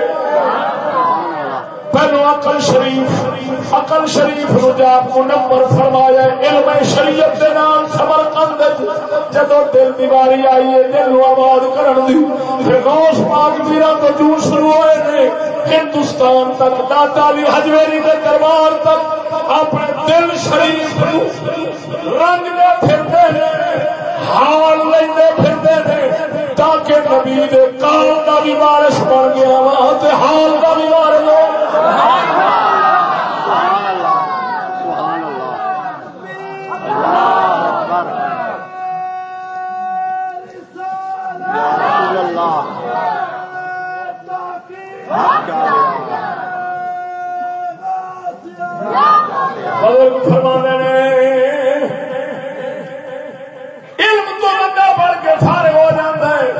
پہلو اقل شریف اقل شریف نو جا منور فرمایا علم شریعت دے نال سمر کند جدو دل دیواری آئی ہے، دل نو آباد کرن دی، پھر غوث پاک میرا تو جو شروع ہوئے نے، ہندوستان تک، داتا علی حجویری کے دربار تک اپنے دل شریف نو رنگ دے پھرتے ہیں حال لیندے پھرتے ہیں تاکہ نبی دے کال دا بھی وارث بن گیا وا، تے حال دا بھی وارث ہو سبحان اللہ سبحان اللہ اللہ اکبر یا رسول اللہ کیا بدل فرمانے علم تو بندہ پڑھ کے فارغ ہو جاتا ہے۔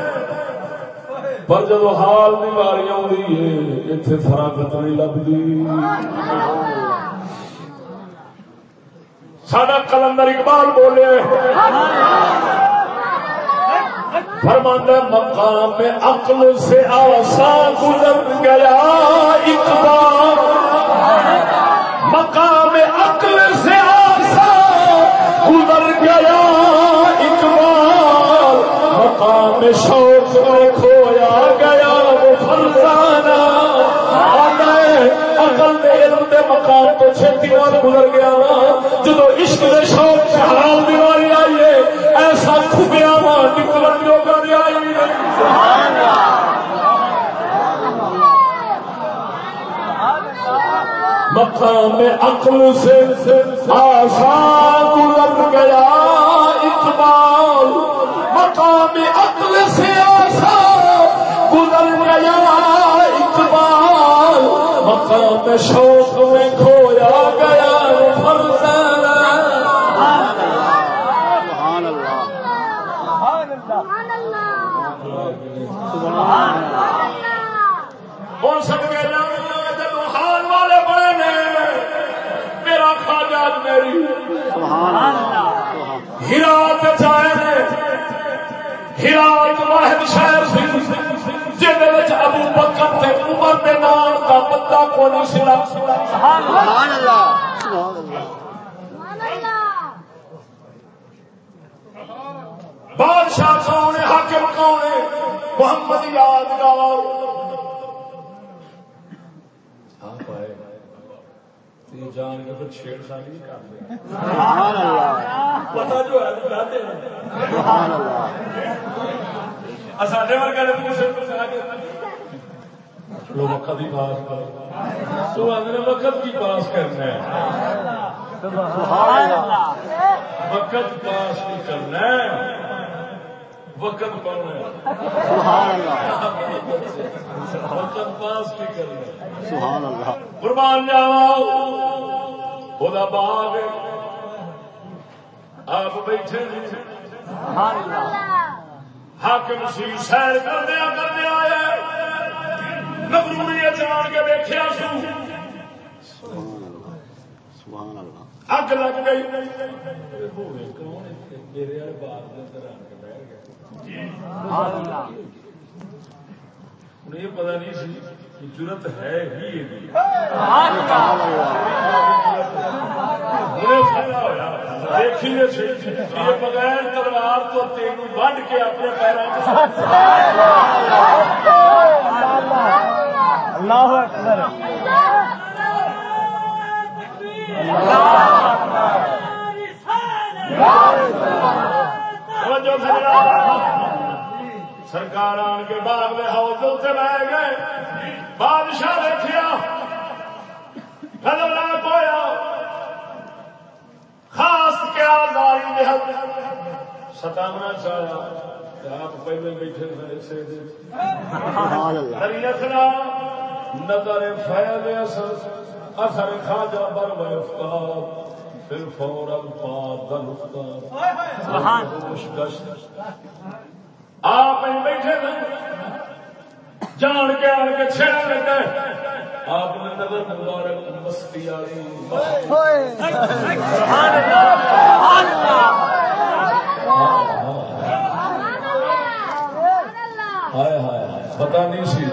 پر جب حال کی واری آئی ہے اتنے فراغت نہیں لگتی سڈا کلندر اقبال بولے۔ فرماندہ، مقام عقل سے آسان گزر گیا، اقبال۔ مقام عقل سے آسان گزر گیا اقبال، مقام شوق میں کھویا گیا وہ فرزانہ عقل دے علم دے مقام تو چھتی نال گزر گیا۔ جب عشق دے شوق سے حرام بیماری آئی ہے، ایسا کھبیا وا نکلن جو گھر آئی ہے مقام عقل سے آسان گزر گیا، اقبال مقام عقل سے آسان گزر گیا، اقبال مقام شوق میں کھویا گیا۔ ہرات ہرات واحد شہر سی جہد ابو بکر تے عمر دے نام کا بندہ کو نہیں سلا سبحان اللہ سبحان اللہ بادشاہ کون ہے؟ حاکم کون ہے؟ محمد یادگار جان کے تو چھیڑ خانی کر دیا سبحان اللہ پتا جو ہے تو ساڈے ورگا نے پوچھے لو وقت ہی پاس کر تو آدھے وقت کی پاس کرنا ہے سبحان اللہ وقت پاس نہیں کرنا ہے وقت پڑھنا ہے سبحان اللہ وقت پاس نہیں کرنا سبحان اللہ قربان جاوا خدا باغ آپ بیٹھے جی حاکم سی سیر کردیا کردیا آیا نبروی جان کے دیکھا سو۔ اگ لگ گئی۔ میرے والے انہیں یہ پتا نہیں سی کہ ضرورت ہے ہی دیکھیے بغیر تلوار تو تین وڈ کے اپنے پیروں اللہ اکبر۔ سجنا سرکار آن کے باغ میں حوصل سے بہ گئے۔ بادشاہ دیکھیا خطرناک ہویا خاص کیا داری نہت ستاونا چاہیا آپ پہلے بیٹھے تھے سے سبحان اللہ۔ طریقنا نظر فیض اثر۔ اثر خواجہ بر و افتاد پھر فوراً پاک در افتاد ہوش گشت آپ ہی بیٹھے تھے جان کے آن کے چھڑ لگے آپ نے نظر مبارک مستی آئی ہائے ہائے۔ پتا نہیں سی۔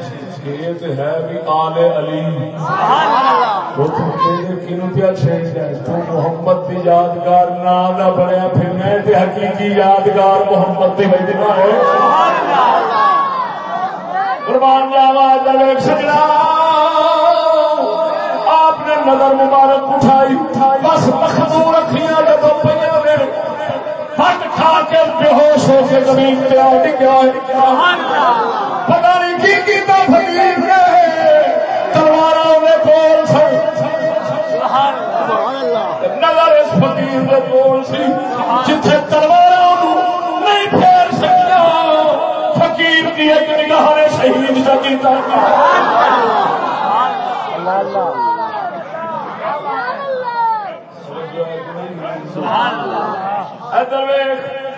یہ تو ہے بھی آل علی وہ تو کہنے کنو پیا چھیڑ جائے تو محمد دی یادگار نام نہ بنیا پھر میں تے حقیقی یادگار محمد دی وجنا ہے قربان جاوا سجنا آپ نے نظر مبارک اٹھائی۔ بس مخدور رکھیاں جب پہ ہٹ کھا کے بے ہوش ہو کے زمین پہ آ ڈگیا پتا نہیں کی کیتا فقیر نے تلوار کول سن نظر اس فقیر دے کول سی جتھے تلوار نہیں پھیر سکیا فقیر کی ایک نگاہ نے شہید کا کیتا اللہ اللہ سبحان اللہ۔ ادھر ویکھ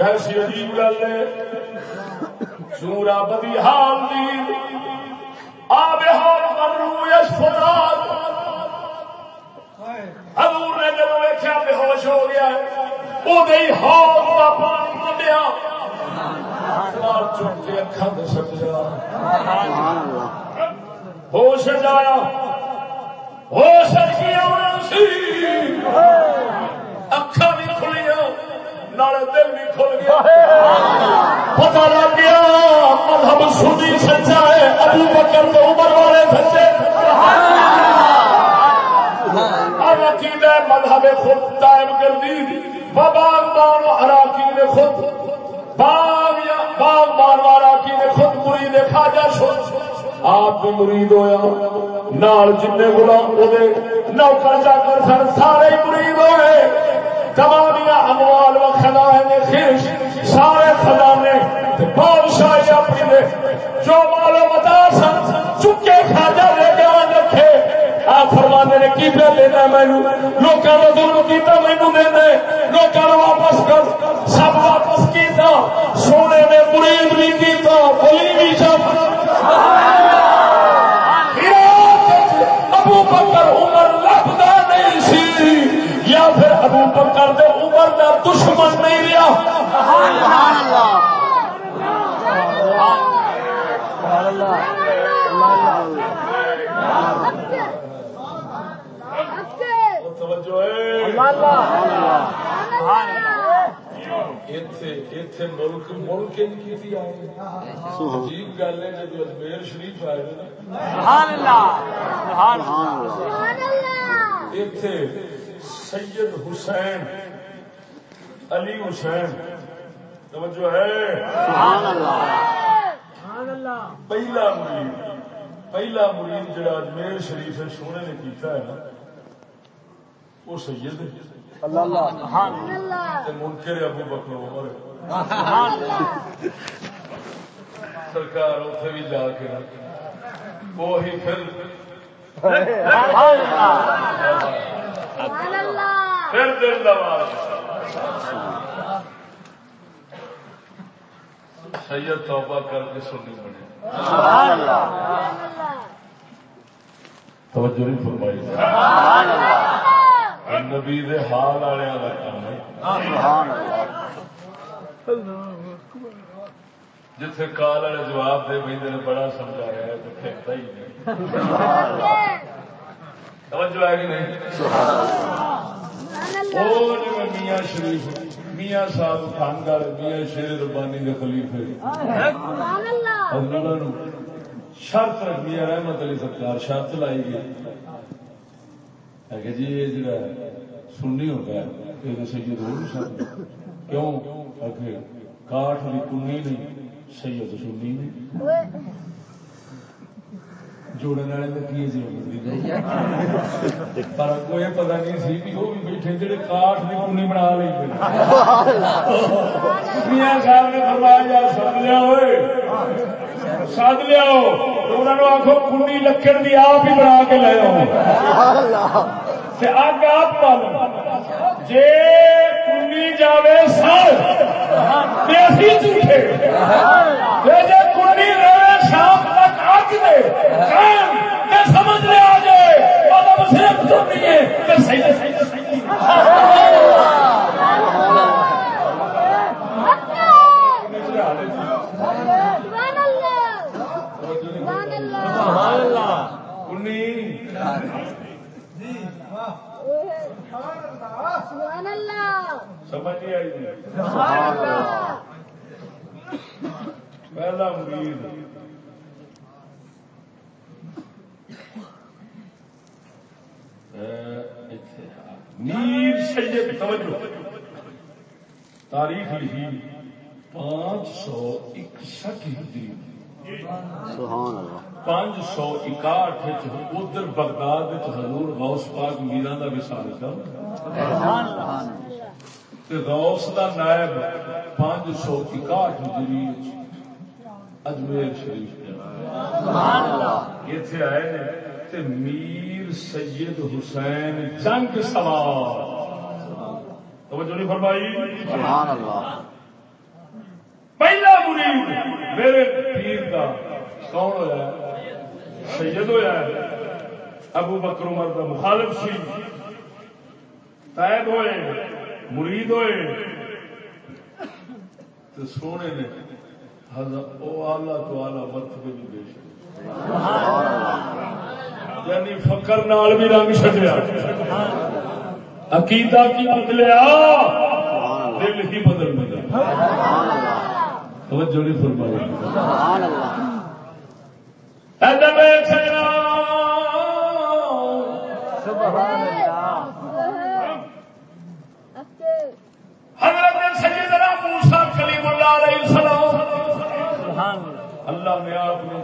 کیسی عجیب گل ہے؟ سورا بدی حال دی۔ آب حال پر رویش فضاد حضور نے جب ویکھیا بے ہوش ہو گیا وہ دئی حال کا پانی کڈیا۔ مار چک کے اکھاں دے سکیا ہوش جایا۔ ہوش کی آنا سی نالے دل بھی کھل گیا۔ پتا لگ گیا مذہب سنی سچا ہے ابو بکر تو عمر والے سچے۔ عقیدہ مذہب خود قائم کر دی باغ بان اراکی نے خود۔ باغ یا باغ بان اراکی نے خود مرید خواجہ شد آپ بھی مرید ہویا۔ نال جن غلام وہ نوکر جا کر سن سارے مرید ہوئے۔ تمامیا اموال و خزانے خیش، سارے خزانے بادشاہ اپنی نے جو مال و متا سن، چکے کھاجا لے کے آن رکھے۔ آپ فرمانے نے، کی پہ لینا مینو لوگوں کا ظلم کیتا مینو دینا لوگوں نے واپس کر۔ سب واپس کیتا۔ سونے نے مرید بھی کیتا۔ بلی بھی جب ابو ابو بکر دے عمر دا دشمن نہیں رہا۔ توجہ ملک ملک عجیب گل ہے جب اجمیر شریف آئے اتے سید حسین علی حسین۔ توجہ ہے؟ پہلا مرید پہلا مرید جڑا اجمیر شریف سونے نے کیتا ہے نا وہ سید منکر ابو بکر عمر سرکار اتنے بھی جا کے وہی پھر پھر دل دبا سید توبہ کر کے سننی بنے. توجہ نہیں فرمائی. نبی دے حال والے جتھے کال والے جواب دے بھائی بڑا سمجھایا ہے تو پھینکتا ہی نہیں. توجہ ہے کہ نہیں وہ میاں شریف میاں صاحب خان والے میاں شیر ربانی کے خلیفے۔ شرط رکھ میاں رحمت علی سرکار شرط لائی گئی۔ کہ جی یہ جڑا سننی ہوتا ہے یہ سید ہو نہیں سکتا کیوں؟ آخر کاٹ بھی کنی نہیں سید سننی نہیں۔ جوڑنے والے تو کی جی پر کوئی پتا نہیں سی کہ وہ بھی بیٹھے جڑے کاٹ کی کنی بنا لی میاں صاحب نے فرمایا سد لیا ہوئے سد لیا انہوں نے آخو کنی لکڑ کی آپ ہی بنا کے لے آؤ اگ آپ پال جی کنی جائے سر جھوٹے جی کنی رہے شام دے سمجھ لے آ جائے مطلب صرف سننی ہے صحیح صحیح سمجھ نہیں آئی۔ پہلا مرید۔ میر سید توجہ۔ تاریخ لکھی۔ پانچ سو اکسٹھ ہجری۔ پانچ سو اکاٹھ ادھر بغداد حضور غوث پاک میرا کا وسال تھا۔ غوث کا نائب پانچ سو اکاٹھ ہجری اجمیر شریف اتنے آئے میر سید حسین جنگ سوار۔ توجہ نہیں فرمائی؟ پہلا مرید میرے پیر کا کون ہوا سید ہوا ابو بکر عمر کا مخالف سی۔ قید ہوئے مرید ہوئے۔ تو سونے نے آلہ تو آلہ مرتبے بھی دے یعنی نال بھی رنگ چڈیا عقیدہ کی بدلیا دل ہی بدل اللہ توجہ نہیں سبحان اللہ۔ حضرت اللہ نے آپ نے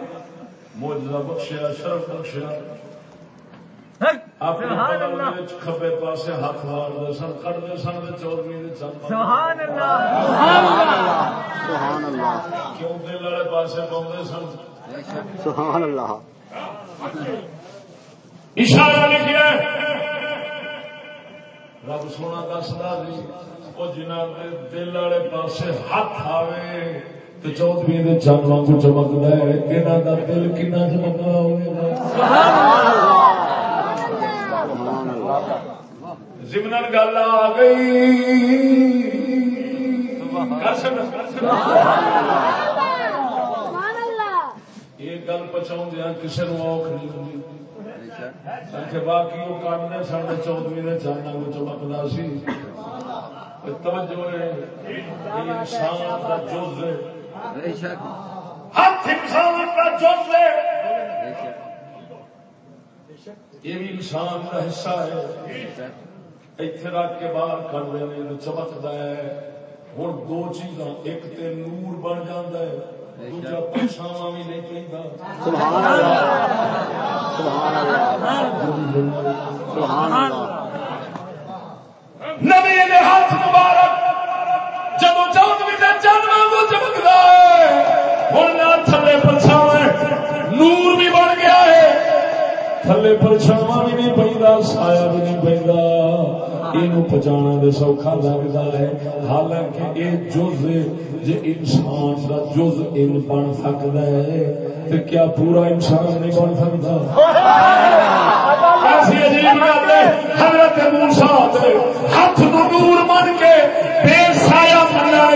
موجزہ بخشیا شرف بخشیا اپنے کھبے پاسے ہاتھ مارتے سن کٹتے سن تے چودویں دے چند۔ سبحان اللہ۔ سبحان اللہ۔ سبحان اللہ۔ کیوں دل والے پاسے پاؤندے سن؟ سبحان اللہ۔ اشارہ لکھیا رب سونا دسدا جی وہ جنہ دے دل والے پاسے ہاتھ آوے۔ تے چودویں دے چند وانگو چمکدا ہے کنا دا دل کنا چمکدا ہوے گا سبحان اللہ زمنن گل آ گئی یہ گل پہنچاؤں دیا کسی نو اوکھ نہیں باقی وہ کاٹنے سن چودویں نے چانا کو چمکدا سی توجہ ہے انسان کا جز ہاتھ انسان کا جز ہے بے شک۔ یہ بھی انسان کا حصہ ہے۔ اتنے رکھ کے باہر کر دیں چمکتا ہے۔ ہوں دو چیزاں ایک تے نور بن جاتا ہے دوجا بھی نہیں پہنتا سبحان اللہ۔ سبحان اللہ سبحان اللہ نبی ہاتھ مبارک جدو چوت بھی چند چمکتا ہے۔ ہوں نہ تھلے پرچھاوا نور بھی بن گیا ہے۔ تھلے پرچھاوا بھی نہیں پہنتا سایہ بھی نہیں یہ پہچانا سوکھا لگتا ہے۔ حالانکہ یہ جز جی انسان کا جز ان بن سکتا ہے تو کیا پورا انسان نہیں بن سکتا ایسی عجیب گل ہے، حضرت موسا ہاتھ نور بن کے بے سایا بننا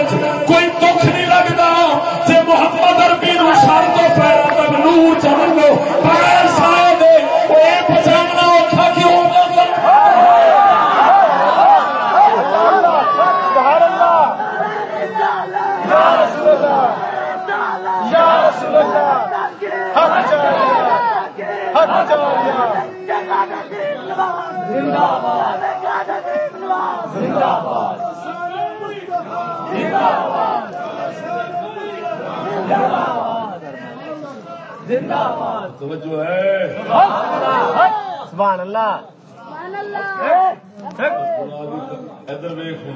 کوئی دکھ نہیں لگتا جی محمد اربی نو سر تو پیروں تک نور چل لو بغیر سایہ دے، وہ بچا توجہ ہے سبحان اللہ ادھر ویخ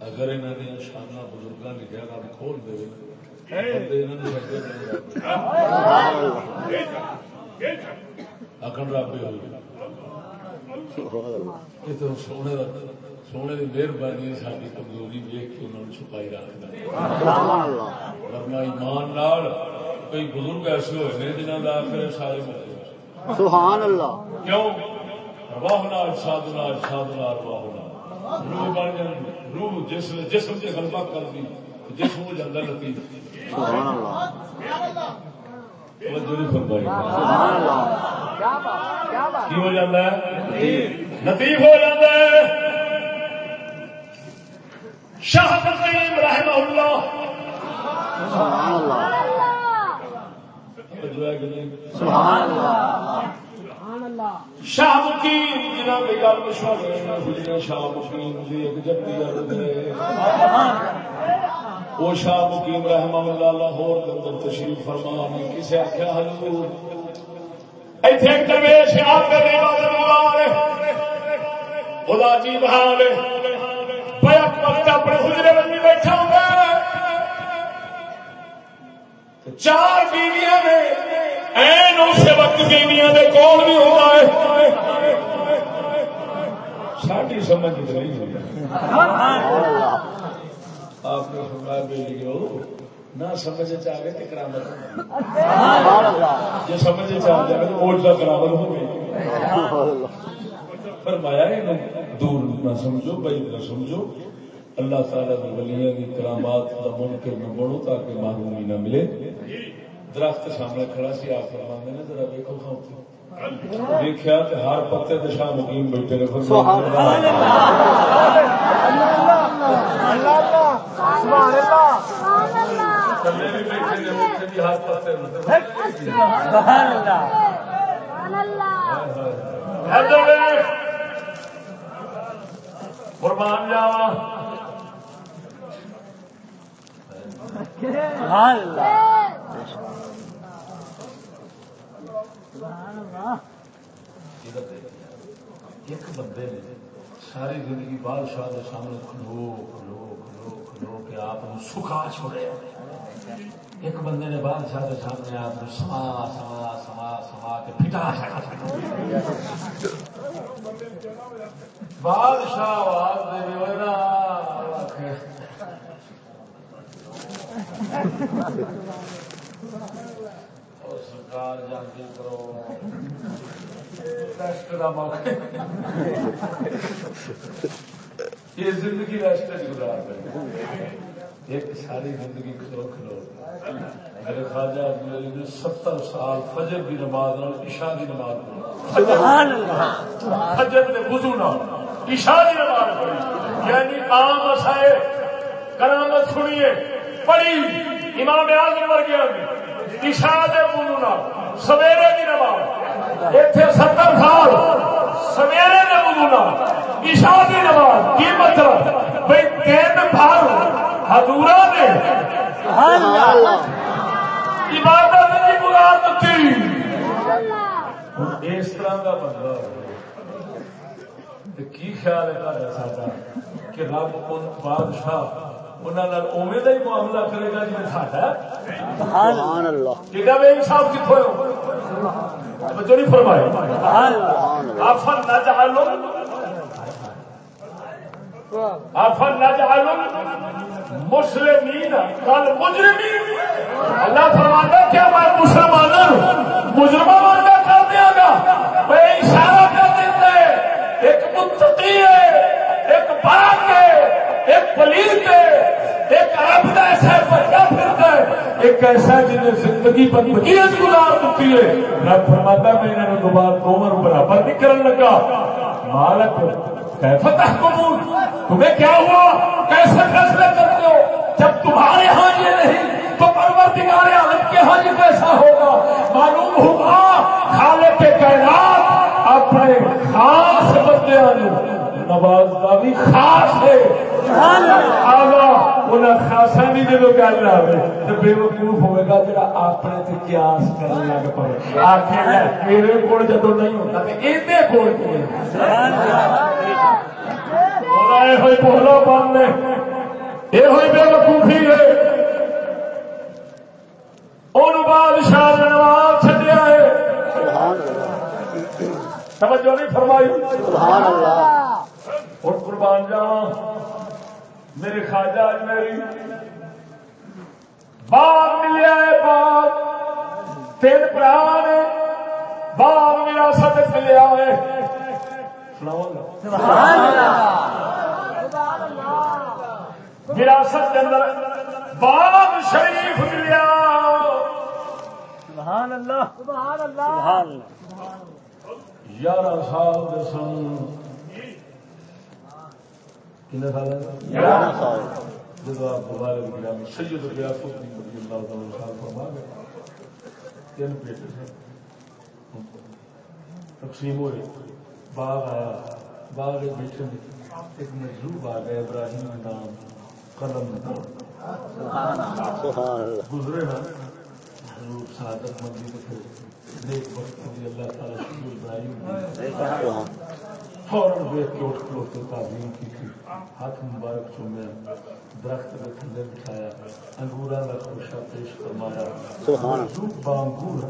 اگر انہوں نے شانہ بزرگاں لکھا رب کھول دے اکن ہوئی یہ تو سونے سونے کی مہربانی ساری کمزوری ویک کے انہوں نے چھپائی اللہ ورنہ ایمان نال کئی بزرگ ایسے ہوئے ہیں جنہوں کا آخر سارے سبحان اللہ کیوں؟ واہ نال ساد نال ساد نال واہ نال۔ روح بن جائے روح جس جسم سے غلبہ کر دی۔ جسم ہو جاتا لطیف۔ سبحان اللہ۔ توجہ نہیں فرمائی۔ سبحان اللہ۔ کی ہو جاتا ہے؟ لطیف۔ ہو جاتا ہے۔ شاہ رحمہ اللہ۔ سبحان سبحان شاہ مقیم جنہوں کی گل مشہور ہے شاہ مقیم دی ایک وہ شاہ مقیم رحمہ اللہ لاہور کے اندر تشریف فرما نے کسے آخیا حضور ہاں جی؟ ایتھے ایک درویش آپ عبادت خدا جی بحال وقت اپنے حجرے میں بیٹھا ہوں۔ چار بیویاں نے، این وقت بیویاں دے کول بھی ہوا ہے۔ ساڈی سمجھ نہیں ہوئی آپ نے فرمایا بیٹیو نہ سمجھ چ آ گئے تو کرامت جو سمجھ آ جائے تو کا کرامت ہو گئی۔ فرمایا دور نہ سمجھو بعید نہ سمجھو۔ اللہ تعالیٰ کی ولیاں کی کرامات کا منکر نہ بڑھو تاکہ معلومی نہ ملے۔ درخت سامنے کھڑا سی آپ فرمانے نے ذرا دیکھو کھاؤ دیکھا ہر پتے دشا مقیم بیٹھے نے کلے قربان جاوا ایک بندے نے ساری زندگی بادشاہ کے سامنے کھلو کھلو کھلو کھلو کے آپ سکھا چھوڑے۔ ایک بندے نے بادشاہ کے سامنے آپ سما سما سما سما کے پھٹا بادشاہ آواز دے ہوئے نا۔ سرکار جانتی کرو۔ ریسٹ کا موقع یہ زندگی ریسٹ گزار رہے ایک ساری زندگی کھلو کھلو۔ میرے خواجہ علی نے ستر سال فجر کی نماز اور عشاء کی نماز فجر نے بزو نہ۔ عشاء کی نماز پڑھی۔ یعنی عام مسائل کرامت سنیے پڑھی امام اعظم ورگیا عشاء دے سویرے کی نماز۔ اتنے ستر سال، سویرے نے بزو عشاء کی نماز، کی مطلب؟ بھائی تین بھر ہزورا نے عبادت جی کی مراد تھی اس طرح کا بندہ کی خیال ہے کہ رب ان بادشاہ اوے کا ہی معاملہ کرے گا جی ساڈا بے انصاف کتوں بچوں نہیں فرمایا آفر نہ چالو آفر نہ چالو مسلمین کل مجرمین اللہ فرماتا کیا میں مسلمان مجرمہ کر دیا گا میں اشارہ کر دیتا ہے ایک متقی ہے ایک ہے ایک پلیس ہے ایک عرب کا ایسا بچہ پھرتا ہے۔ ایک ایسا جنہیں زندگی بندگی گزار دیتی ہے۔ رب فرماتا میں انہوں دوبارہ دونوں برابر نہیں کرنے لگا۔ مالک فتح قبول تمہیں کیا ہوا؟ کیسے فیصلے کرتے ہو؟ جب تمہارے ہاں یہ نہیں، تو پروردگار عالم کے ہاں یہ کیسا ہوگا؟ معلوم ہوگا، خالق کے کائنات اپنے خاص بندے نواز کا بھی خاص ہے۔ خاصا بھی جب گل آئے تو بے وقوف ہوئے گا جا اپنے قیاس کرنے لگ پڑے آخر میرے کو جدو نہیں ہوتا تو یہ کول ہوئے بولو بند یہ ہوئی بے وقوفی ہے۔ ان بادشاہ نے نواز چڈیا ہے۔ توجہ نہیں فرمائی۔ اور قربان جاوا میرے خواجہ میری باغ ملیا ہے باغ تین برا نے باغ میرا سد ملیا ہے وراثت کے اندر باغ شریف ملیا سبحان اللہ۔ سبحان اللہ۔ یارہ سال سن جب آپ دوبارہ سید اللہ فرما گئے تین بیٹے تقسیم ہوئے۔ باغ آیا۔ باغ بیٹھے ایک مجلو باغ ہے ابراہیم نام قلم گزرے نا۔ سعادت مندی نیک وقت اللہ تعالیٰ ابراہیم فوراً دیکھ کے اٹھ کھلوتے تعلیم کی۔ ہاتھ مبارک چومیا درخت کے تھلے بٹھایا انگورا کا خوشا پیش فرمایا بانگور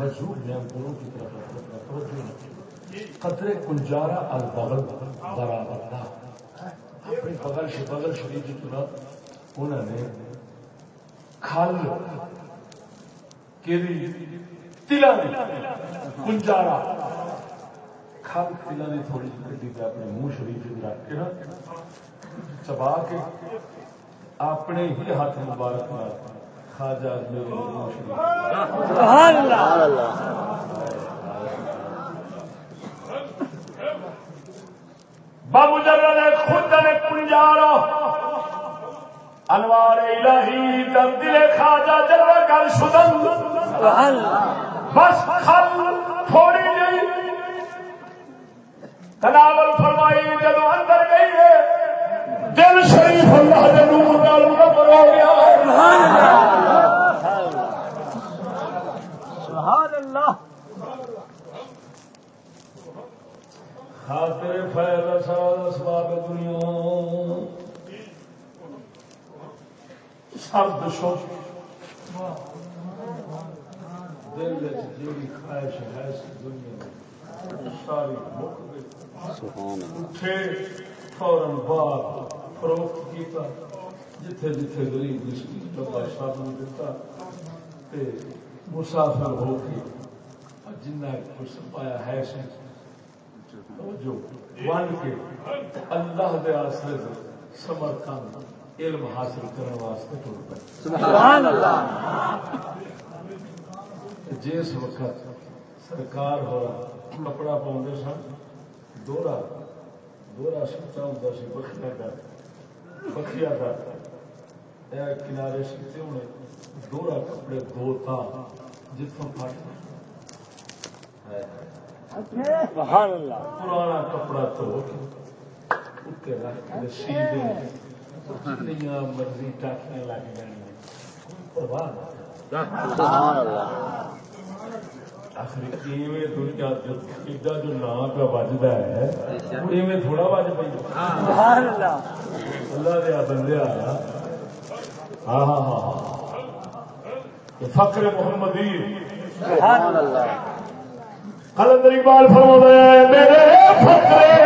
مجھوب نے انگوروں کی طرف قدرے کنجارا البغل برابر اپنی بغل بغل شریف کی چنا انہوں نے کھل تلا کنجارا کھل تلا نے تھوڑی جی پہ اپنے منہ شریف رکھ کے نا چبا کے اپنے ہی ہاتھ مبارک خواجہ میرے سبحان اللہ بابو جرا نے خود نے کنجارا انوار الہی دم دل خواجہ جرا کر سبحان اللہ بس خل تھوڑی تناول فرمائی جدو اندر گئی ہے دل شریف اللہ کے نور نال منور ہو گیا سبحان اللہ سبحان اللہ خاطر فیض اسرار اسباب دنیا سب شوق دل وچ جیڑی خواہش ہے اس دنیا ساری مک گئی اٹھے فوراً بعد فروخت کیتا جتھے جتھے غریب مسکین دتا تے مسافر ہو کے جنہ کچھ پایا ہے ون کے اللہ دے آسرے علم حاصل کرنے واسطے ٹر پے۔ سبحان اللہ۔ جس وقت سرکار ہو کپڑا پاؤں سن دوہرا دوہرا سچا ہوں سی بخیا کا بخیا کا اے کنارے سیتے ہونے دوہرا کپڑے دو تھا جتوں پٹ پرانا کپڑا رکھ کے مرضی ٹاکیاں لگ جانیا پرواہ نہ سبحان اللہ آخر ایویں دنیا ایڈا جو نام کا بجتا ہے ایویں تھوڑا بج پہ سبحان اللہ اللہ دیا بندے آیا ہاں ہاں ہاں فخر محمدی سبحان اللہ قلندر اقبال فرما ہے میرے فخر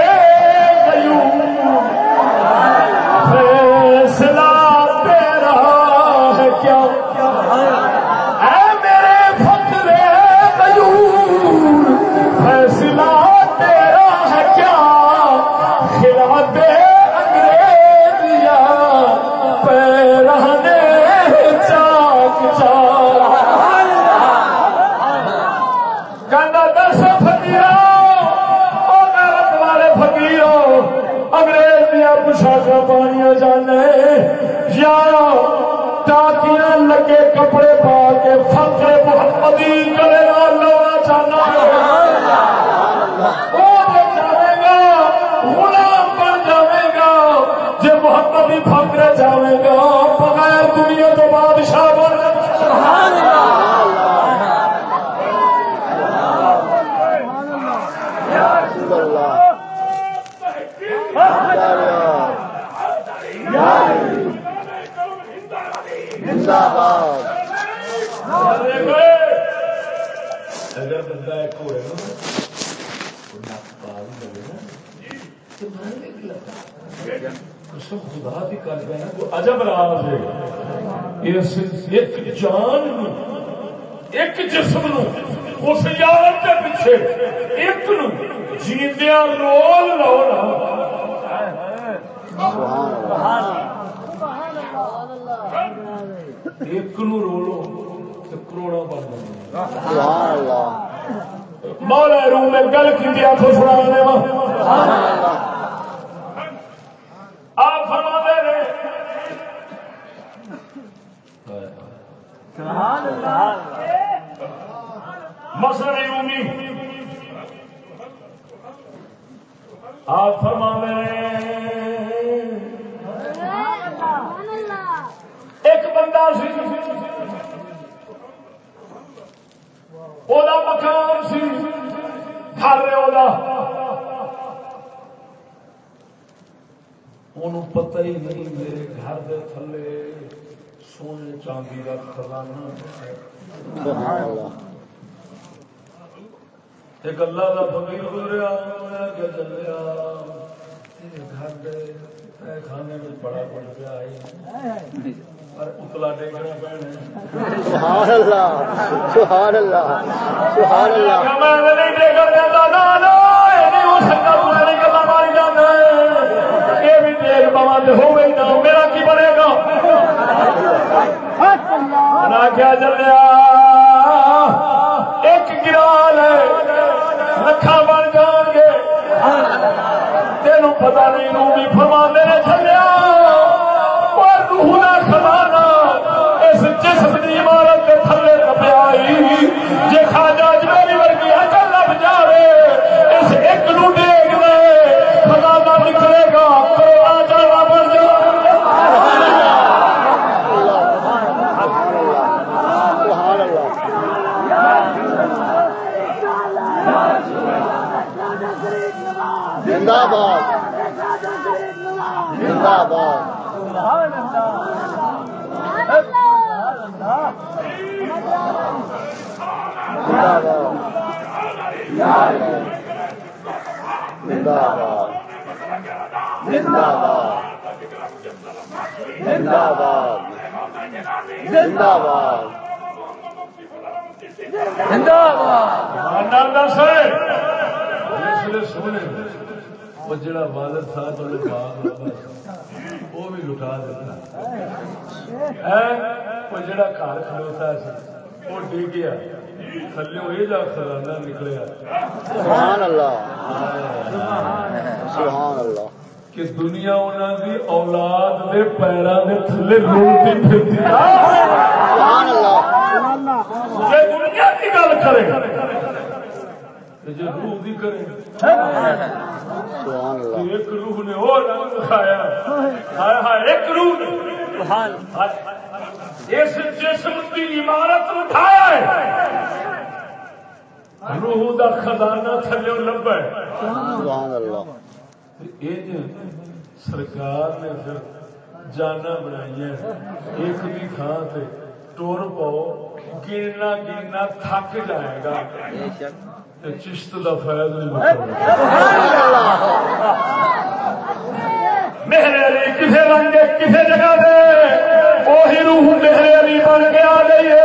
میرا کی بنے گا کیا چل ایک گرال ہے۔ لکھا بن جان گے تینوں پتا نہیں نو فرما دے جڑا گھر کھلوتا سی وہ ڈگ گیا تھلو یہ جا خزانہ نکلیا سبحان اللہ سبحان اللہ کہ دنیا انہوں دی اولاد دے پیروں دے تھلے رولتی پھرتی سبحان اللہ جے دنیا کی گل کرے جے روح دی کرے سبحان اللہ ایک روح نے وہ رنگ دکھایا ہائے ہائے ایک روح نے اس جسم کی عمارت اٹھایا ہے۔ روح دا خزانہ تھلے لبا ہے سبحان اللہ۔ یہ سرکار نے پھر جانا بنائی ایک بھی تھان سے ٹور پاؤ گرنا گرنا تھک جائے گا۔ چشت فیض نہیں مکمل میرے علی کسی رنگ کسی جگہ دے۔ وہی روح میرے علی بن کے آ گئی ہے۔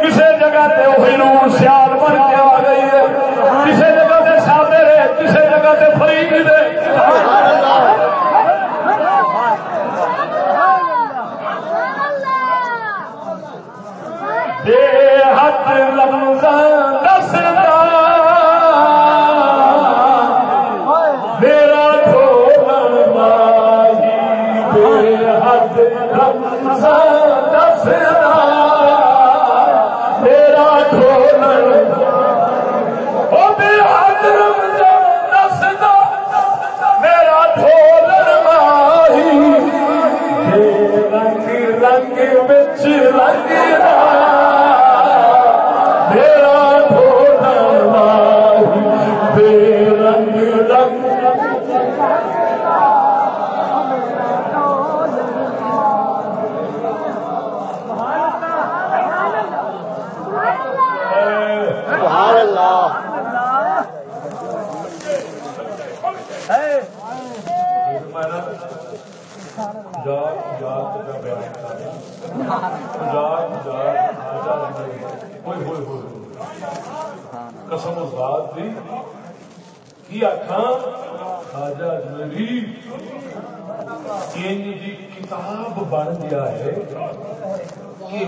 کسی جگہ تے وہی روح سیال بن کے آ گئی ہے۔ کسی جگہ تے سادے رہے کسی جگہ تے فرید دے۔ قسم ذات دی کی آخاں خواجہ اجمیری ان دی کتاب بن گیا ہے کہ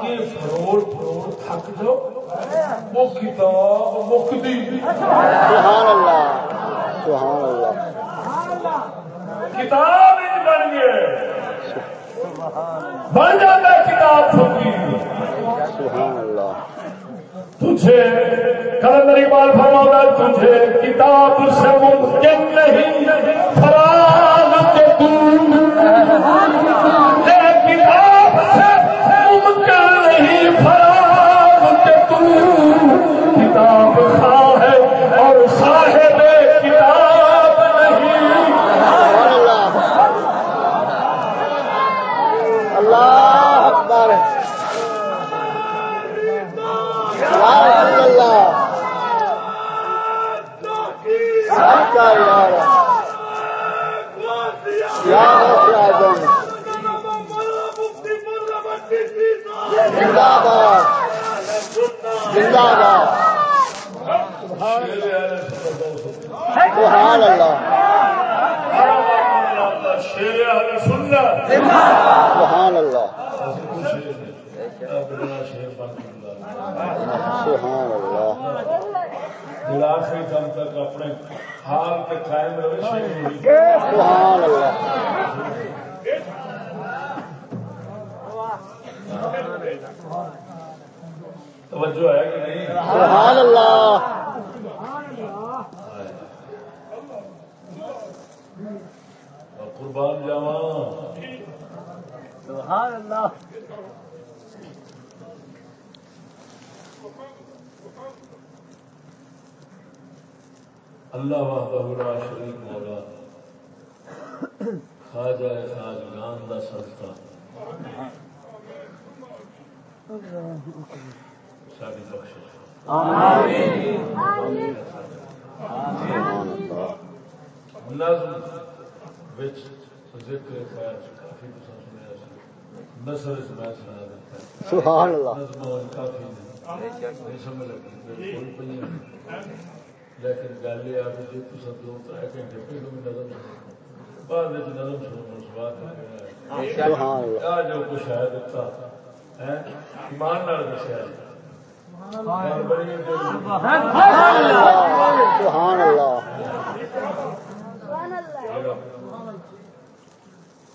کے فروڑ فروڑ تھک جاؤ وہ کتاب مکتی سبحان اللہ سبحان اللہ۔ کتاب بن گئے۔ بن جاتا ہے کتاب فقیر تجھے کلندر اقبال فرماتا ہے تجھے کتاب سے ممکن نہیں فراغ کے سبحان آخری دم تک اپنے حال پہ قائم رہے سبحان اللہ توجہ ہے کہ نہیں؟ سبحان اللہ قربان جاوا سبحان اللہ۔ اللہ وحدہ لا شریک مولا خواجہ خاجگان دا صدقہ۔ ساری بخشش۔ نظم وچ ذکر خیر کافی تساں سنیا نثر اس میں سنا دیتا ہے۔ سبحان اللہ۔ نظم اور کافی لیکن گل یہ آ کہ تو دو تر گھنٹے پہلو بھی نظم بعد نظم سنو من سواد آ جو کچھ ہے دیتا ہے ایمان نال دسیا سبحان اللہ۔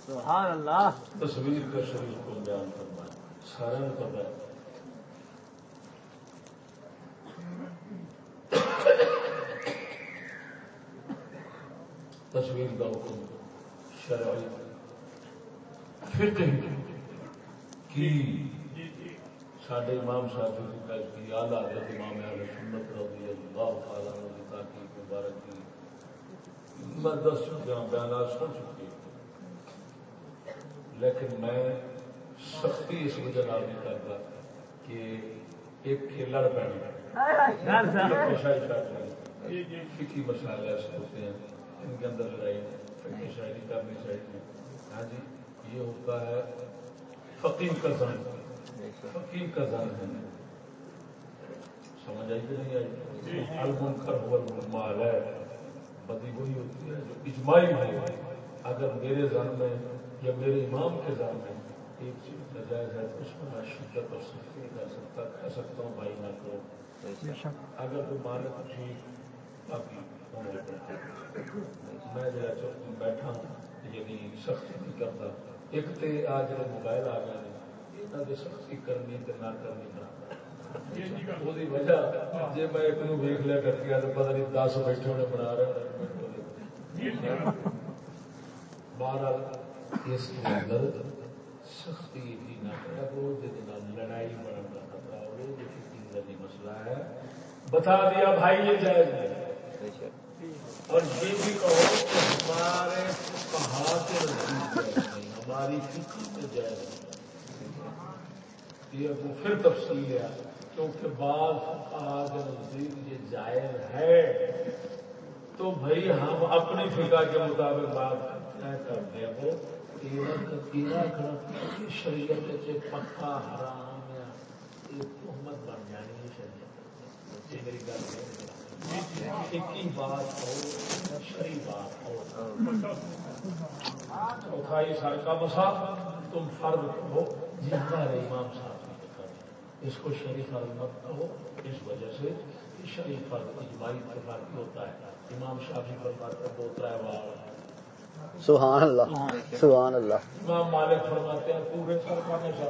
سبحان اللہ تصویر کا شریف کو بیان کرنا سارے کو پتا تصویر کا حکم شرعی۔ فقہ کی ساڈے امام صاحب کی گل کی اعلیٰ حضرت امام اہل سنت رضی اللہ تعالیٰ عنہ کی تحقیق مبارک کی میں دس چکا ہوں بیانات سن ہوں۔ لیکن میں سختی اس وجہ نال نہیں کرتا کہ ایک کھیلڑ پینا فکی مسائل ایسے ہوتے ہیں۔ ان کے اندر لڑائی فکی شاعری کرنی چاہیے ہاں جی یہ ہوتا ہے فقیم کا زن فقیم کا زن ہے۔ سمجھ آئی کہ نہیں آئی؟ المنکر ہوا المال۔ ہے بدی وہی ہوتی ہے جو اجماعی ہو۔ اگر میرے زن میں یا میرے امام کے زن میں ایک چیز نجائز ہے اس میں میں شدت اور سختی نہیں کر سکتا کہہ سکتا ہوں بھائی نہ کرو۔ اگر تو مانے تو ٹھیک باقی۔ میں جڑا چپ بیٹھا یعنی سختی نہیں کرتا۔ ایک تے آ جڑے موبائل آ گئے یہاں کی سختی کرنی تے نہ کرنی برابر وجہ جی میں ایک نو ویک لیا کر کے تو پتہ نہیں دس بیٹھے ہونے بنا رہے بہرحال، اس کے اندر سختی بھی نہ کرو جس لڑائی بڑھنے کا خطرہ ہو جو فکر مسئلہ ہے، بتا دیا بھائی یہ جائز ہے اور یہ بھی کہو کہ ہمارے کہا کے نزدیک ہماری فکر میں جائز یہ وہ پھر تفصیل ہے، کیونکہ بعض فقہا کے نزدیک یہ جائز ہے۔ تو بھائی ہم اپنی فقہ کے مطابق بات طے کرتے ہیں وہ شریعت سے پکا حرام ہے، یہ تہمت بن جانی ہے۔ شریعت میری گل ہے۔ ایک بات ہو شری بات ہو چوتھائی سر کا بسا تم فرد کہو جتنا ہمارے امام صاحب نے کریں اس کو شریف فرض مت کہو اس وجہ سے شریف فرد اجماعی اتفاقی ہوتا ہے امام شافی پر ہیں دو تر بار سبحان اللہ سبحان اللہ۔ امام مالک فرماتے ہیں پورے سر کا مسا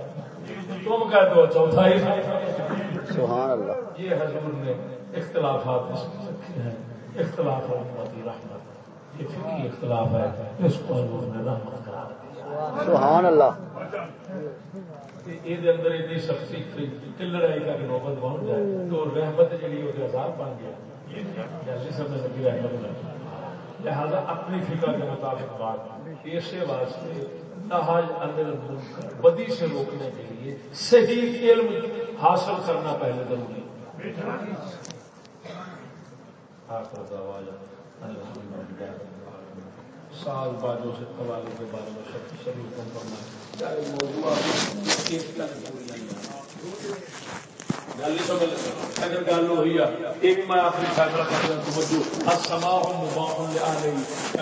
تم کہہ دو چوتھائی سر کا مسا سبحان اللہ۔ یہ حضور نے اختلافات اس میں رکھے ہیں۔ اختلاف رحمتی رحمت۔ یہ فقی اختلاف ہے۔ اس کو حضور نے رحمت قرار دیا۔ سبحان اللہ۔ یہ اندر اتنی سختی تھی کہ لڑائی کا نوبت پہنچ جائے تو رحمت وہ عذاب بن گیا۔ سمجھ رحمت بن لہذا اپنی فکر کے مطابق بات اسی واسطے اندر بدی سے روکنے کے لیے صحیح علم حاصل کرنا پہلے ضروری سال باجوں سے قوالوں کے بارے میں سب سبھی حکم کرنا چاہے موضوع گل سمجھ اگر گل ہوئی ہے یہ بھی میں آخری فیصلہ کر رہا توجہ مباح میں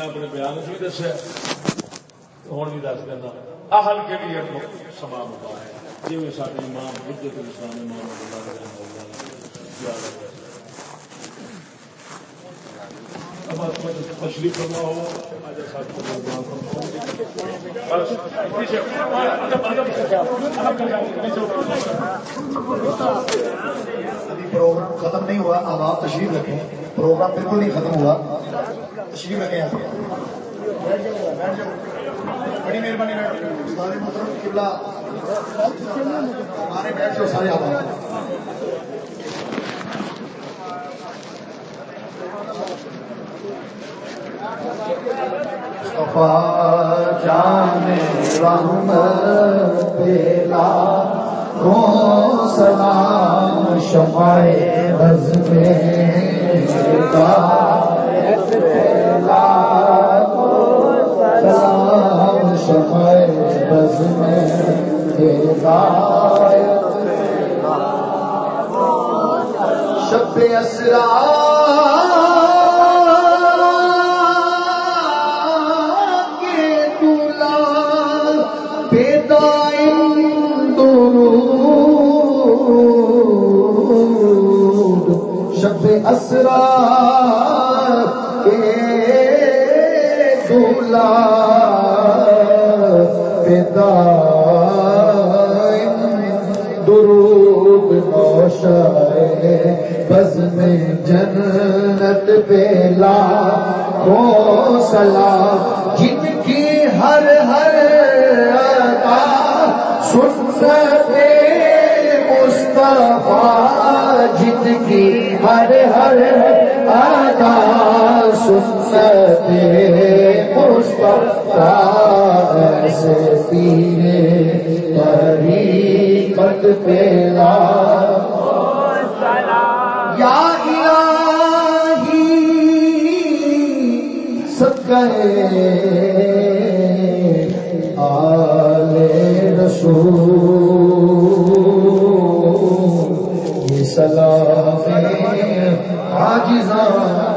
اپنے بیان میں دسیا ہوں بھی دس دینا۔ اہل کے لیے سما مباح ہے۔ جی سارے امام حجت الاسلام امام اللہ تشریف کرنا ابھی پروگرام ختم نہیں ہوا، اب آپ تشریف رکھیں۔ پروگرام بالکل نہیں ختم ہوا۔ تشریف رکھیں آپ۔ بڑی مہربانی سارے محترم قبلہ ہمارے بیٹھ جو سارے آپ جان رحم پیلا سلام شمع بز میں پیلا سلام شمع بز میں شب اسرا شب کے درود بز میں جنت پیلا کو سلام جن کی ہر ہر عطا سنت مصطفیٰ جن کی ہر ہر عطا سنت مصطفیٰ ایسے پیرے طریقت پیلا یا الہی سکے آل رسول۔ سلام عاجزاں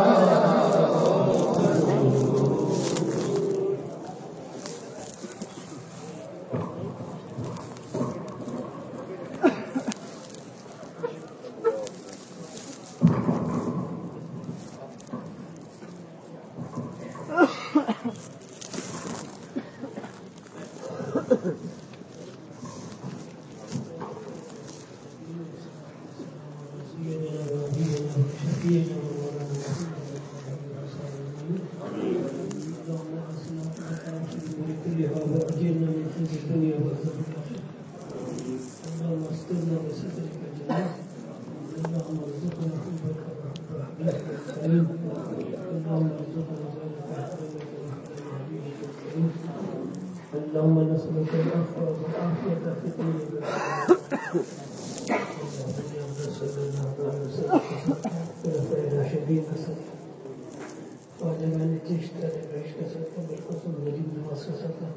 اللهم نسألك العفو والعافية في كل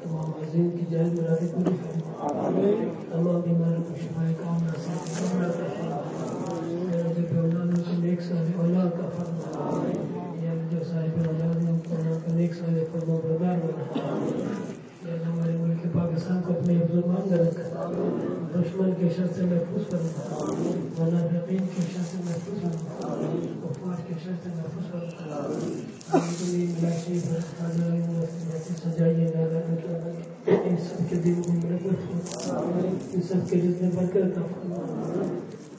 تمام عظیم کی جائے مرادی پوری فرما تمام بیماروں کو شفا کام نیک سال اولاد کا فرما یا جو صاحب اولاد ہیں ان کا نیک سال فرما بردار بنا یا ہمارے ملک پاکستان کو اپنے حفظ مان میں رکھا دشمن کے شر سے محفوظ کرنا منافقین کے شر سے محفوظ کرنا کفار کے شر سے محفوظ کرنا سجائیے ان سب کے دل میں برکت ہو ان سب کے دل میں برکت کا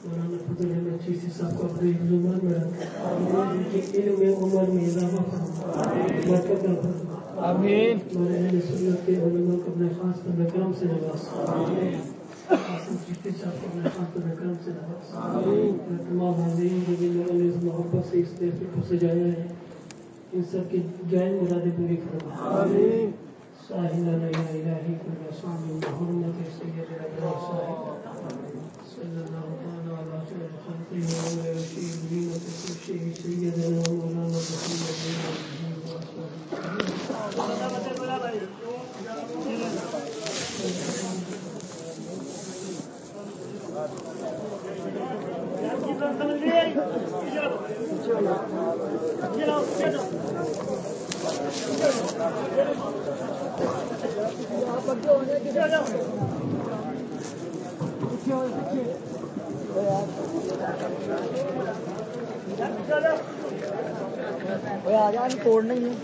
مولانا فضل احمد چیسی صاحب کو اپنے زبان میں ان کے علم میں عمر میں اضافہ فرما برکت آمین۔ ہمارے اہل سنت کے علماء کو اپنے خاص پر کرم سے نواز صاحب کو اپنے خاص کرم سے نواز تمام حاضرین جو بھی لوگوں نے اس محبت سے اس تحفے کو سجایا ہے ان سب کی جائز مرادیں پوری فرما ساحل لا الہی کل رسول محمد سید الابرار صاحب صلی اللہ تعالی علی خیر خلقه وعلى رشید دینة نہیں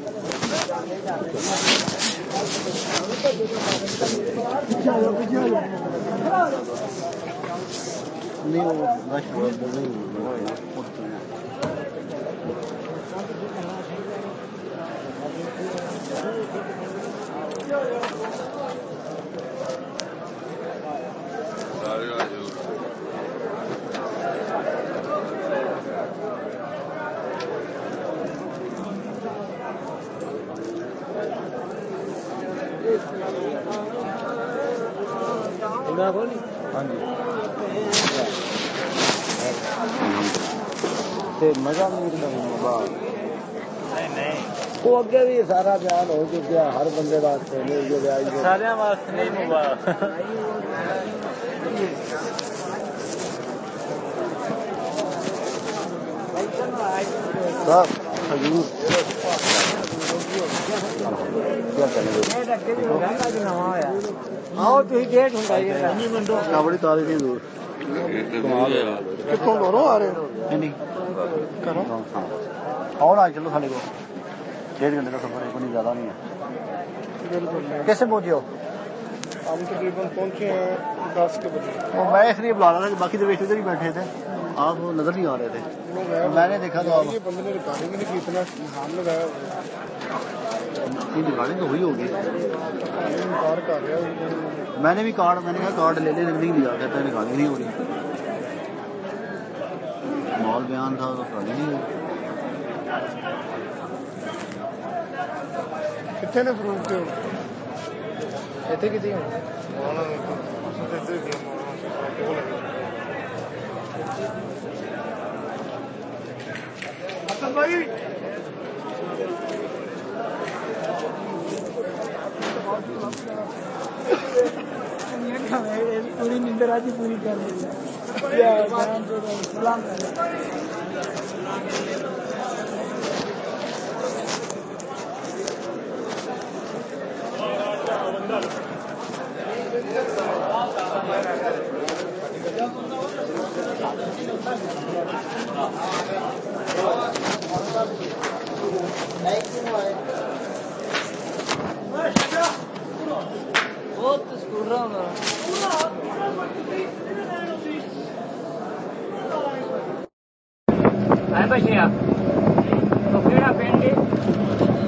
نہیں ہاں جی۔ تے مزہ نہیں وہ اگے بھی سارا بیان ہو چکیا ہر بندے واسطے سارے واسطے نہیں مبارک صاحب حضور۔ کیا کریں گے آؤ تھی ڈیٹ ہوں کیا بڑی تاریخ نہیں دور کتوں دوروں آ رہے نہیں نہیں اور آج چلو سارے کو ڈیڑھ گھنٹے کا سفر ہے کوئی زیادہ نہیں ہے کیسے پہنچے ہو ہم تقریباً پہنچے ہیں دس کے بجے میں اس لیے بلا رہا تھا کہ باقی تو ادھر ہی بیٹھے تھے آپ نظر نہیں آ رہے تھے میں نے دیکھا تو آپ بندے نے ریکارڈنگ نہیں کی اتنا ہم لگایا کی دکانیں تو ہوئی ہوگی میں نے بھی کارڈ میں نے کہا کارڈ لے لے نہیں لیا کہتا ہے نکالی نہیں ہو رہی مال بیان تھا تو نکالی نہیں ہو رہی کتنے نے فروٹ کے اتنے کتنے حسن بھائی پوری نیندر آج پوری کر لی سلام Thank you. Outro escurrão, não.